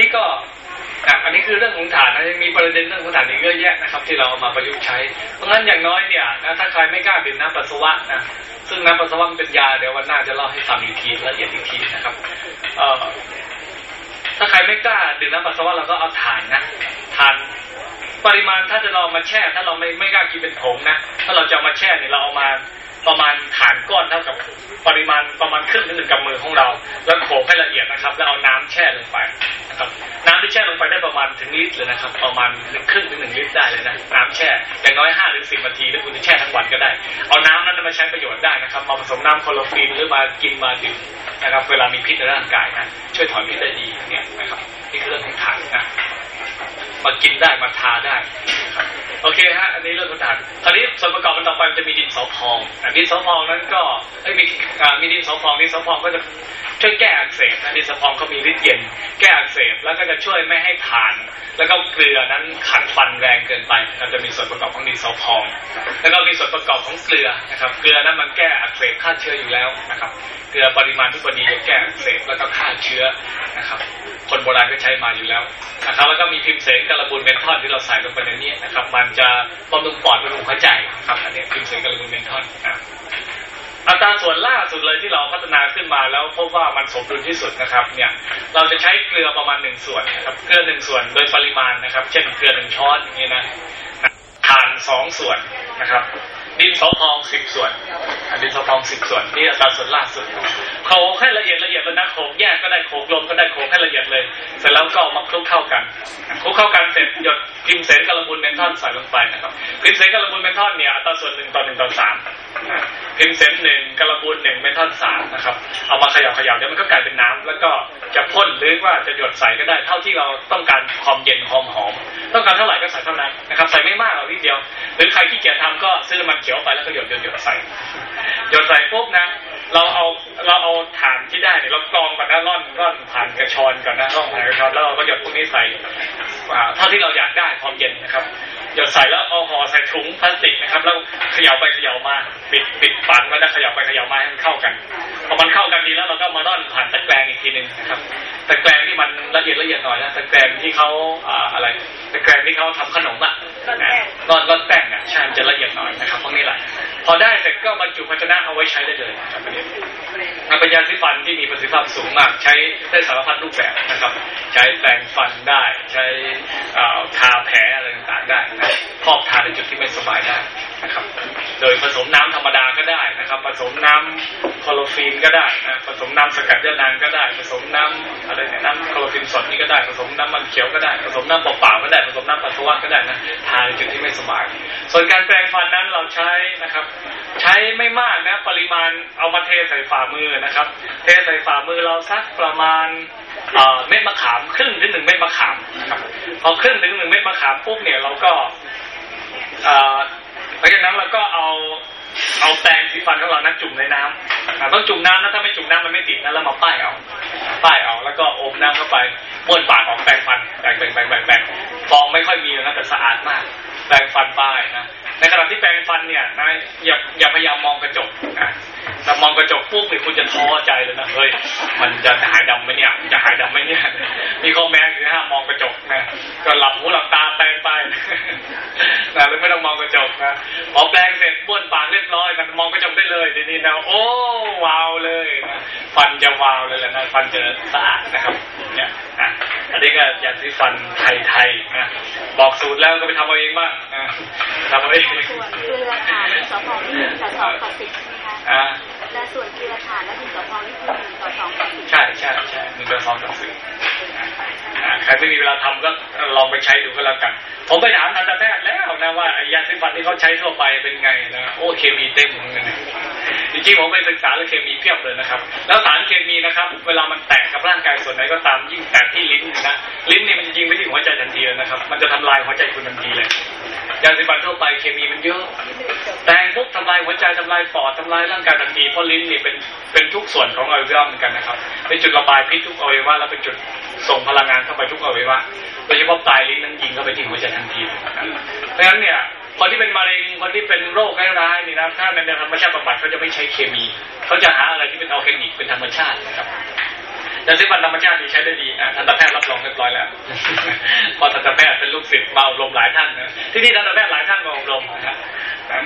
[SPEAKER 1] นนี้ก็อันนี้คือเรื่องของฐานนะยังมีประเด็นเรื่องของฐานอีกเยอะแยะนะครับที่เราเอามาประยุกต์ใช้ เพราะงั้นอย่างน้อยเนี่ยนะถ้าใครไม่กล้าดื่มน้ำปัสสาวะนะซึ่งน้ำปัสสาวะเป็นยาเดี๋ยววันหน้าจะเล่าให้ฟังอีกทีละเอียดอีกทีนะครับเอ่อถ้าใครไม่กล้าดื่มน้ำปัสสาวะเราก็เอาถ่านนะถ่านปริมาณถ้าจะเราเอามาแช่ ถ้าเราไม่ไม่กล้ากินเป็นผงนะถ้าเราจะมาแช่เนี่ยเราเอามา ประมาณฐานก้อนเท่ากับปริมาณประมาณครึ่งถึงหนึ่งกำมือของเรา แล้วโขกให้ละเอียดนะครับ แล้วเอาน้ำแช่ลงไปนะครับ น้ำที่แช่ลงไปได้ประมาณถึงลิตรเลยนะครับ ประมาณหนึ่งครึ่งถึงหนึ่งลิตรได้เลยนะน้ำแช่อย่างน้อยห้าถึงสิบนาทีแล้วคุณจะแช่ทั้งวันก็ได้ เอาน้ำนั้นมาใช้ประโยชน์ได้นะครับมาผสมน้ำคลอโรฟีนหรือมากินมาดื่มนะครับ เวลามีพิษในร่างกายนะช่วยถอนพิษได้ดีเนี่ยนะครับนี่คือเรื่องของถ่านนะมากินได้มาทาได้ โอเคฮะอันนี้เรื่องพื้นฐานคราวนี้ส่วนประกอบมันต่อไปมันจะมีดินสอพองอะดินสอพองนั้นก็มีมีดินสอพองดินสอพองก็จะ ช่วยแก้อักเสบนะดิสอพองเขามีฤทธิ์เย็น แก้อักเสบแล้วก็จะช่วยไม่ให้ทาน แล้วก็เกลือนั้นขัดฟันแรงเกินไปก็จะมีส่วนประกอบของดิสอพอง แล้วก็มีส่วนประกอบของเกลือนะครับเกลือนั้นมันแก้อักเสบฆ่าเชื้ออยู่แล้วนะครับเกลือปริมาณที่พอดีจะแก้อักเสบแล้วก็ฆ่าเชื้อนะครับคนโบราณก็ใช้มาอยู่แล้วนะครับแล้วก็มีพิมเสนกระบุนเมนทอนที่เราใส่ลงไปในนี้นะครับมันจะบำรุงปอดบำรุงหัวใจครับอันนี้พิมเสนกระบุนเมนทอนนะ อัตราส่วนล่าสุดเลยที่เราพัฒนาขึ้นมาแล้วพบว่ามันสมดุลที่สุดนะครับ เนี่ย เราจะใช้เกลือประมาณหนึ่งส่วนนะครับ เกลือหนึ่งส่วนโดยปริมาณนะครับ เช่นเกลือหนึ่งช้อนอย่างนี้นะทานสองส่วนนะครับ ดินสอพองสิบส่วนอะดินสอพองสิบส่วนนี่อัตราส่วนล่าสุดโขลกให้ละเอียดละเอียดแล้วนะโขลกแยกก็ได้โขลกรวมก็ได้โขลกให้ละเอียดเลยเสร็จแล้วก็เอามาคลุกเข้ากันคลุกเข้ากันเสร็จหยดพิมเสนกระบุนเมนทอนใส่ลงไปนะครับพิมเสนกระบุนเมนทอนเนี่ยอัตราส่วนหนึ่งต่อหนึ่งต่อสามพิมเสนหนึ่งกระบุนหนึ่งเมนทอนสามนะครับเอามาขย่าเขย่าเดี๋ยวมันก็กลายเป็นน้ำแล้วก็จะพ่นหรือว่าจะหยดใส่ก็ได้เท่าที่เราต้องการความเย็นความหอม ต้องการเท่าไหร่ก็ใส่เท่านั้นนะครับใส่ไม่มากหรอกนิดเดียว หรือใครขี้เกียจทำก็ซื้อมันเขียวไปแล้วก็หยดหยดหยดใส่หยดใส่ปุ๊บนะ เราเอาเราเอาถ่านที่ได้เนี่ยเรากรองก่อนนะร่อนร่อนผ่านกระชอนก่อนนะร่อนผ่านกระชอนแล้วเราก็หยดพวกนี้ใส่อ่าเท่าที่เราอยากได้ความเย็นนะครับหยดใส่แล้วเอาห่อใส่ถุงพลาสติกนะครับแล้วเขย่าไปเขย่ามาปิดปิดฝานไว้แล้วเขย่าไปเขย่ามาให้มันเข้ากันพอมันเข้ากันดีแล้วเราก็มาร่อนผ่านตะแกรงอีกทีหนึ่งนะครับตะแกรงที่มันละเอียดละเอียดหน่อยนะตะแกรงที่เขาอ่าอะไรตะแกรงที่เขาทำขนมอะ
[SPEAKER 2] ก้อนแป้ง
[SPEAKER 1] ร่อนร่อนแป้งอะใช่มันจะละเอียดหน่อยนะครับพวกนี้แหละพ อได้เสร็จก็บรรจุภาชนะเอาไว้ใช้ได้เลยนะครับอันนี้มันเป็นยาสีฟันที่มีประสิทธิภาพสูงมาก ใช้ได้สารพัดรูปแบบนะครับ ใช้แปรงฟันได้ ใช้ทาแผลอะไรต่างๆได้นะครอบทาในจุดที่ไม่สบายได้นะครับ โดยผสมน้ำธรรมดาก็ได้นะครับ ผสมน้ำคลอโรฟีนก็ได้นะผสมน้ำสกัดยานางก็ได้ ผสมน้ำอะไรเนี่ยน้ำคลอโรฟีนสดนี่ก็ได้ผสมน้ำมันเขียวก็ได้ ผสมน้ำเปล่าๆก็ได้ผสมน้ำปัสสาวะก็ได้นะทาในจุดที่ไม่สบาย ส่วนการแปรงฟันนั้นเราใช้นะครับใช้ไม่มากนะ ปริมาณเอามาเทใส่ฝ่ามือนะครับ เทใส่ฝ่ามือเราสักประมาณเม็ดมะขามครึ่งถึงหนึ่งเม็ดมะขามนะครับพอครึ่งถึงหนึ่งเม็ดมะขามปุ๊บเนี่ยเราก็เอ่อหลังจากนั้นเราก็เอาเอาแปรงสีฟันของเรานั้นจุ่มในน้ำอ่าต้องจุ่มน้ำนะถ้าไม่จุ่มน้ำมันไม่ติดนะแล้วมาป้ายเอาป้ายเอาแล้วก็อมน้ำเข้าไปบ้วนปากของแปรงฟันแปรงแปรงแปรงแปรงแปรงฟองไม่ค่อยมีนะแต่สะอาดมาก แปรงฟันป้ายนะในขณะที่แปรงฟันเนี่ยนะอย่าอย่าพยายามมองกระจกนะถ้ามองกระจกปุ๊บเนี่ยคุณจะท้อใจเลยนะเฮ้ยมันจะหายดำไหมเนี่ยจะหายดำไหมเนี่ยมีข้อแม้คือห้ามมองกระจกนะก็หลับหูหลับตาแปรงไปนะแล้วไม่ต้องมองกระจกนะพอแปรงเสร็จบ้วนปากเรียบร้อยมันมองกระจกได้เลยทีนี้นะโอ้วาวเลยนะฟันจะวาวเลยแหละนะฟันจะสะอาดนะครับเนี่ยอันนี้ก็ยาสีฟันไทยๆนะบอกสูตรแล้วก็ไปทำเอาเองบ้างทำเอาเอง
[SPEAKER 2] ส่วนเกลือถ่านหนึ่งต่อฟองนี่หนึ่งต่อสองต่อสิบใช่ไหมคะ
[SPEAKER 1] อ่า
[SPEAKER 2] และส่วนเกลือถ่านและหนึ่งต่อฟองนี่คือหนึ่งต่อสองต่อสิบ
[SPEAKER 1] ใช่ใช่ใช่หนึ่งต่อสองต่อสี่อ่าใครไม่มีเวลาทำก็ลองไปใช้ดูก็แล้วกัน ผมไปถามทันตแพทย์แล้วนะว่าไอ้ยาสีฟันที่เขาใช้ทั่วไปเป็นไงนะโอ้เคมีเต็มเหมือนกันนะจริงๆผมไปศึกษาเรื่องเคมีเพียบเลยนะครับ แล้วสารเคมีนะครับ เวลามันแตกกับร่างกายส่วนไหนก็ตามยิ่งแตกที่ลิ้นนะลิ้นนี่มันจะยิงไปที่หัวใจทันทีเลยนะครับ มันจะทำลายหัวใจคุณทันทีเลย ยาสีฟันทั่วไปเคมีมันเยอะ แตงปุ๊บทำลายหัวใจทำลายปอดทำลายร่างกายทันทีเพราะลิ้นนี่เป็นเป็นทุกส่วนของอวัยวะเหมือนกันนะครับเป็นจุดระบายพิษทุกอวัยวะและเป็นจุดส่งพลังงานเข้าไปทุกอวัยวะโดยเฉพาะปลายลิ้นนั้นยิงเข้าไปที่หัวใจทันทีเพราะฉะนั้นเนี่ยคนที่เป็นมะเร็งคนที่เป็นโรคร้ายๆนี่นะถ้าในธรรมชาติบำบัดเขาจะไม่ใช้เคมี เขาจะหาอะไรที่เป็นออร์แกนิกเป็นธรรมชาตินะครับ แต่ซึ่งมันธรรมชาตินี่ใช้ได้ดีอะทันตแพทย์รับรองเรียบร้อยแล้วเพราะทันตแพทย์เป็นลูกศิษย์มาอบรมหลายท่านนะที่นี่ทันตแพทย์หลายท่านมาอบรมนะฮะ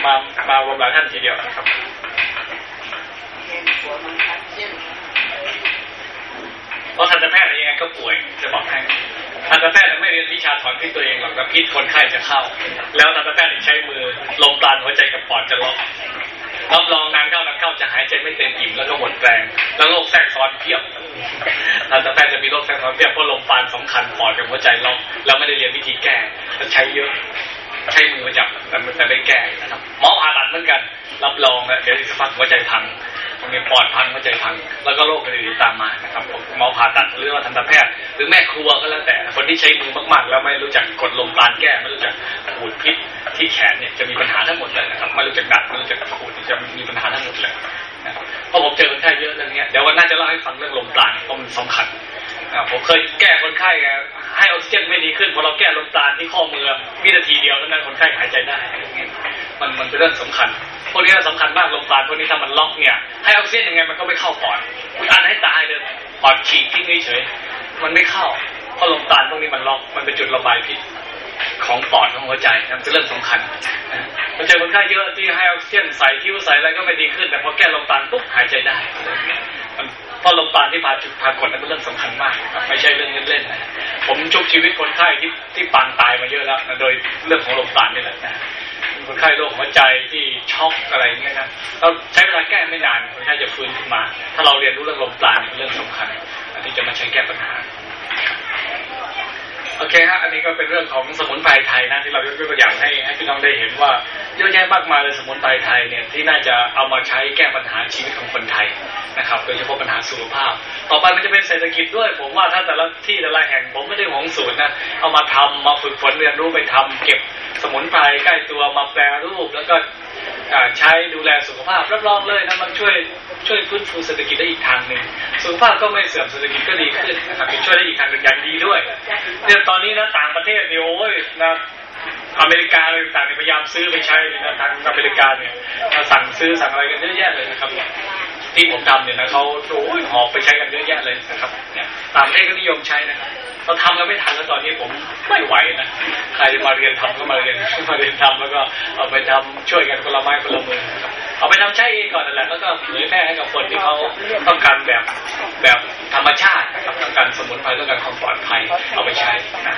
[SPEAKER 1] มามาอบรมหลายท่านทีเดียวนะครับเพราะทันตแพทย์ยังไงก็ป่วยจะบอกให้ทันตแพทย์ไม่เรียนวิชาถอนพิษตัวเองหรอกแต่พิษคนไข้จะเข้า แล้วทันตแพทย์ใช้มือลมปราณหัวใจกับปอดจะล็อก รับรองนานเข้านานเข้าจะหายใจไม่เต็มอิ่มแล้วก็หมดแรงแล้วโรคแทรกซ้อนเพียบทันตแพทย์จะมีโรคแทรกซ้อนเพียบเพราะลมปานสำคัญปอดกับหัวใจล็อกแล้วไม่ได้เรียนวิธีแก้ใช้เยอะใช้มือจับแต่แต่ไม่แก้นะครับหมอผ่าตัดเหมือนกัน รับรองนะเดี๋ยวสักพักหัวใจพัง ตรงนี้ปอดพังหัวใจพัง แล้วก็โรคอื่นๆตามมานะครับหมอผ่าตัดหรือว่าทันตแพทย์ หรือแม่ครัวก็แล้วแต่ คนที่ใช้มือมากๆ แล้วไม่รู้จักกดลมปราณแก้ไม่รู้จักขูดพิษที่แขนเนี่ยจะมีปัญหาทั้งหมดเลยนะครับไม่รู้จักดัดไม่รู้จักขูดจะมีปัญหาทั้งหมดเลยนะครับเพราะผมเจอคนไข้เยอะเรื่องเนี้ยเดี๋ยววันน้าจะเล่าให้ฟังเรื่องลมปราณเพราะมันสำคัญผมเคยแก้คนไข้ให้ออกซิเจนไม่ดีขึ้นพอเราแก้ลมปราณที่ข้อมือวินาทีเดียวนั้นคนไข้หายใจได้มันมันเป็นเรื่องสำคัญ พวกนี้สำคัญมากลมปราณพวกนี้ถ้ามันล็อกเนี่ย ให้ออกซิเจนยังไงมันก็ไม่เข้าปอดคุณอันให้ตายเลยปอดฉีกทิ้งเฉยมันไม่เข้าเพราะลมปราณพวกนี้มันล็อกมันเป็นจุดระบายพิษของปอดของหัวใจนั่นเป็นเรื่องสำคัญมันเจอคนไข้เยอะที่ให้ออกซิเจนใส่คิ้วใส่อะไรก็ไม่ดีขึ้น แต่พอแก้ลมปราณปุ๊บหายใจได้เพราะลมปราณที่พาจุดพากดนั้นเป็นเรื่องสำคัญมากครับไม่ใช่เรื่องเล่นๆนะผมชุบชีวิตคนไข้ที่ที่ปางตายมาเยอะแล้วนะโดยเรื่องของลมปราณนี่แหละนะ คนไข้โรคหัวใจที่ช็อกอะไรอย่างเงี้ยนะเราใช้เวลาแก้ไม่นานคนไข้จะฟื้นขึ้นมา ถ้าเราเรียนรู้เรื่องลมปราณเป็นเรื่องสำคัญที่จะมาใช้แก้ปัญหา โอเคฮะอันนี้ก็เป็นเรื่องของสมุนไพรไทยนะที่เรายกตัวอย่างให้ให้พี่น้องได้เห็นว่าเยอะแยะมากมายเลยสมุนไพรไทยเนี่ยที่น่าจะเอามาใช้แก้ปัญหาชีวิตของคนไทยนะครับ โดยเฉพาะปัญหาสุขภาพ ต่อไปมันจะเป็นเศรษฐกิจด้วย ผมว่าถ้าแต่ละที่แต่ละแห่งผมไม่ได้หวงสูตรนะเอามาทำมาฝึกฝนเรียนรู้ไปทำเก็บสมุนไพรใกล้ตัวมาแปรรูป แล้วก็อ่าใช้ดูแลสุขภาพรับรองเลยนะมันช่วยช่วยฟื้นฟูเศรษฐกิจได้อีกทางหนึ่งสุขภาพก็ไม่เสื่อมเศรษฐกิจก็ดีขึ้นนะครับช่วยได้อีกทางหนึ่งอย่างดีด้วยเนี่ยตอนนี้นะต่างประเทศเนี่ยโอ้ยนะอเมริกาอะไรต่างๆเนี่ยพยายามซื้อไปใช้นะทางอเมริกาเนี่ยสั่งซื้อสั่งอะไรกันเยอะแยะเลยนะครับ ที่ผมทำเนี่ยนะเขาโอ้ยหอบไปใช้กันเยอะแยะเลยนะครับเนี่ยต่างประเทศก็นิยมใช้นะครับเราทำกันไม่ทันแล้วตอนนี้ผมไม่ไหวนะใครจะมาเรียนทำก็มาเรียนมาเรียนทำแล้วก็เอาไปทำช่วยกันคนละไม้คนละมือนะครับเอาไปทำใช้เองก่อนนั่นแหละแล้วก็เผยแพร่ให้กับคนที่เขาต้องการแบบแบบธรรมชาตินะครับต้องการสมุนไพรต้องการความปลอดภัยเอาไปใช้นะ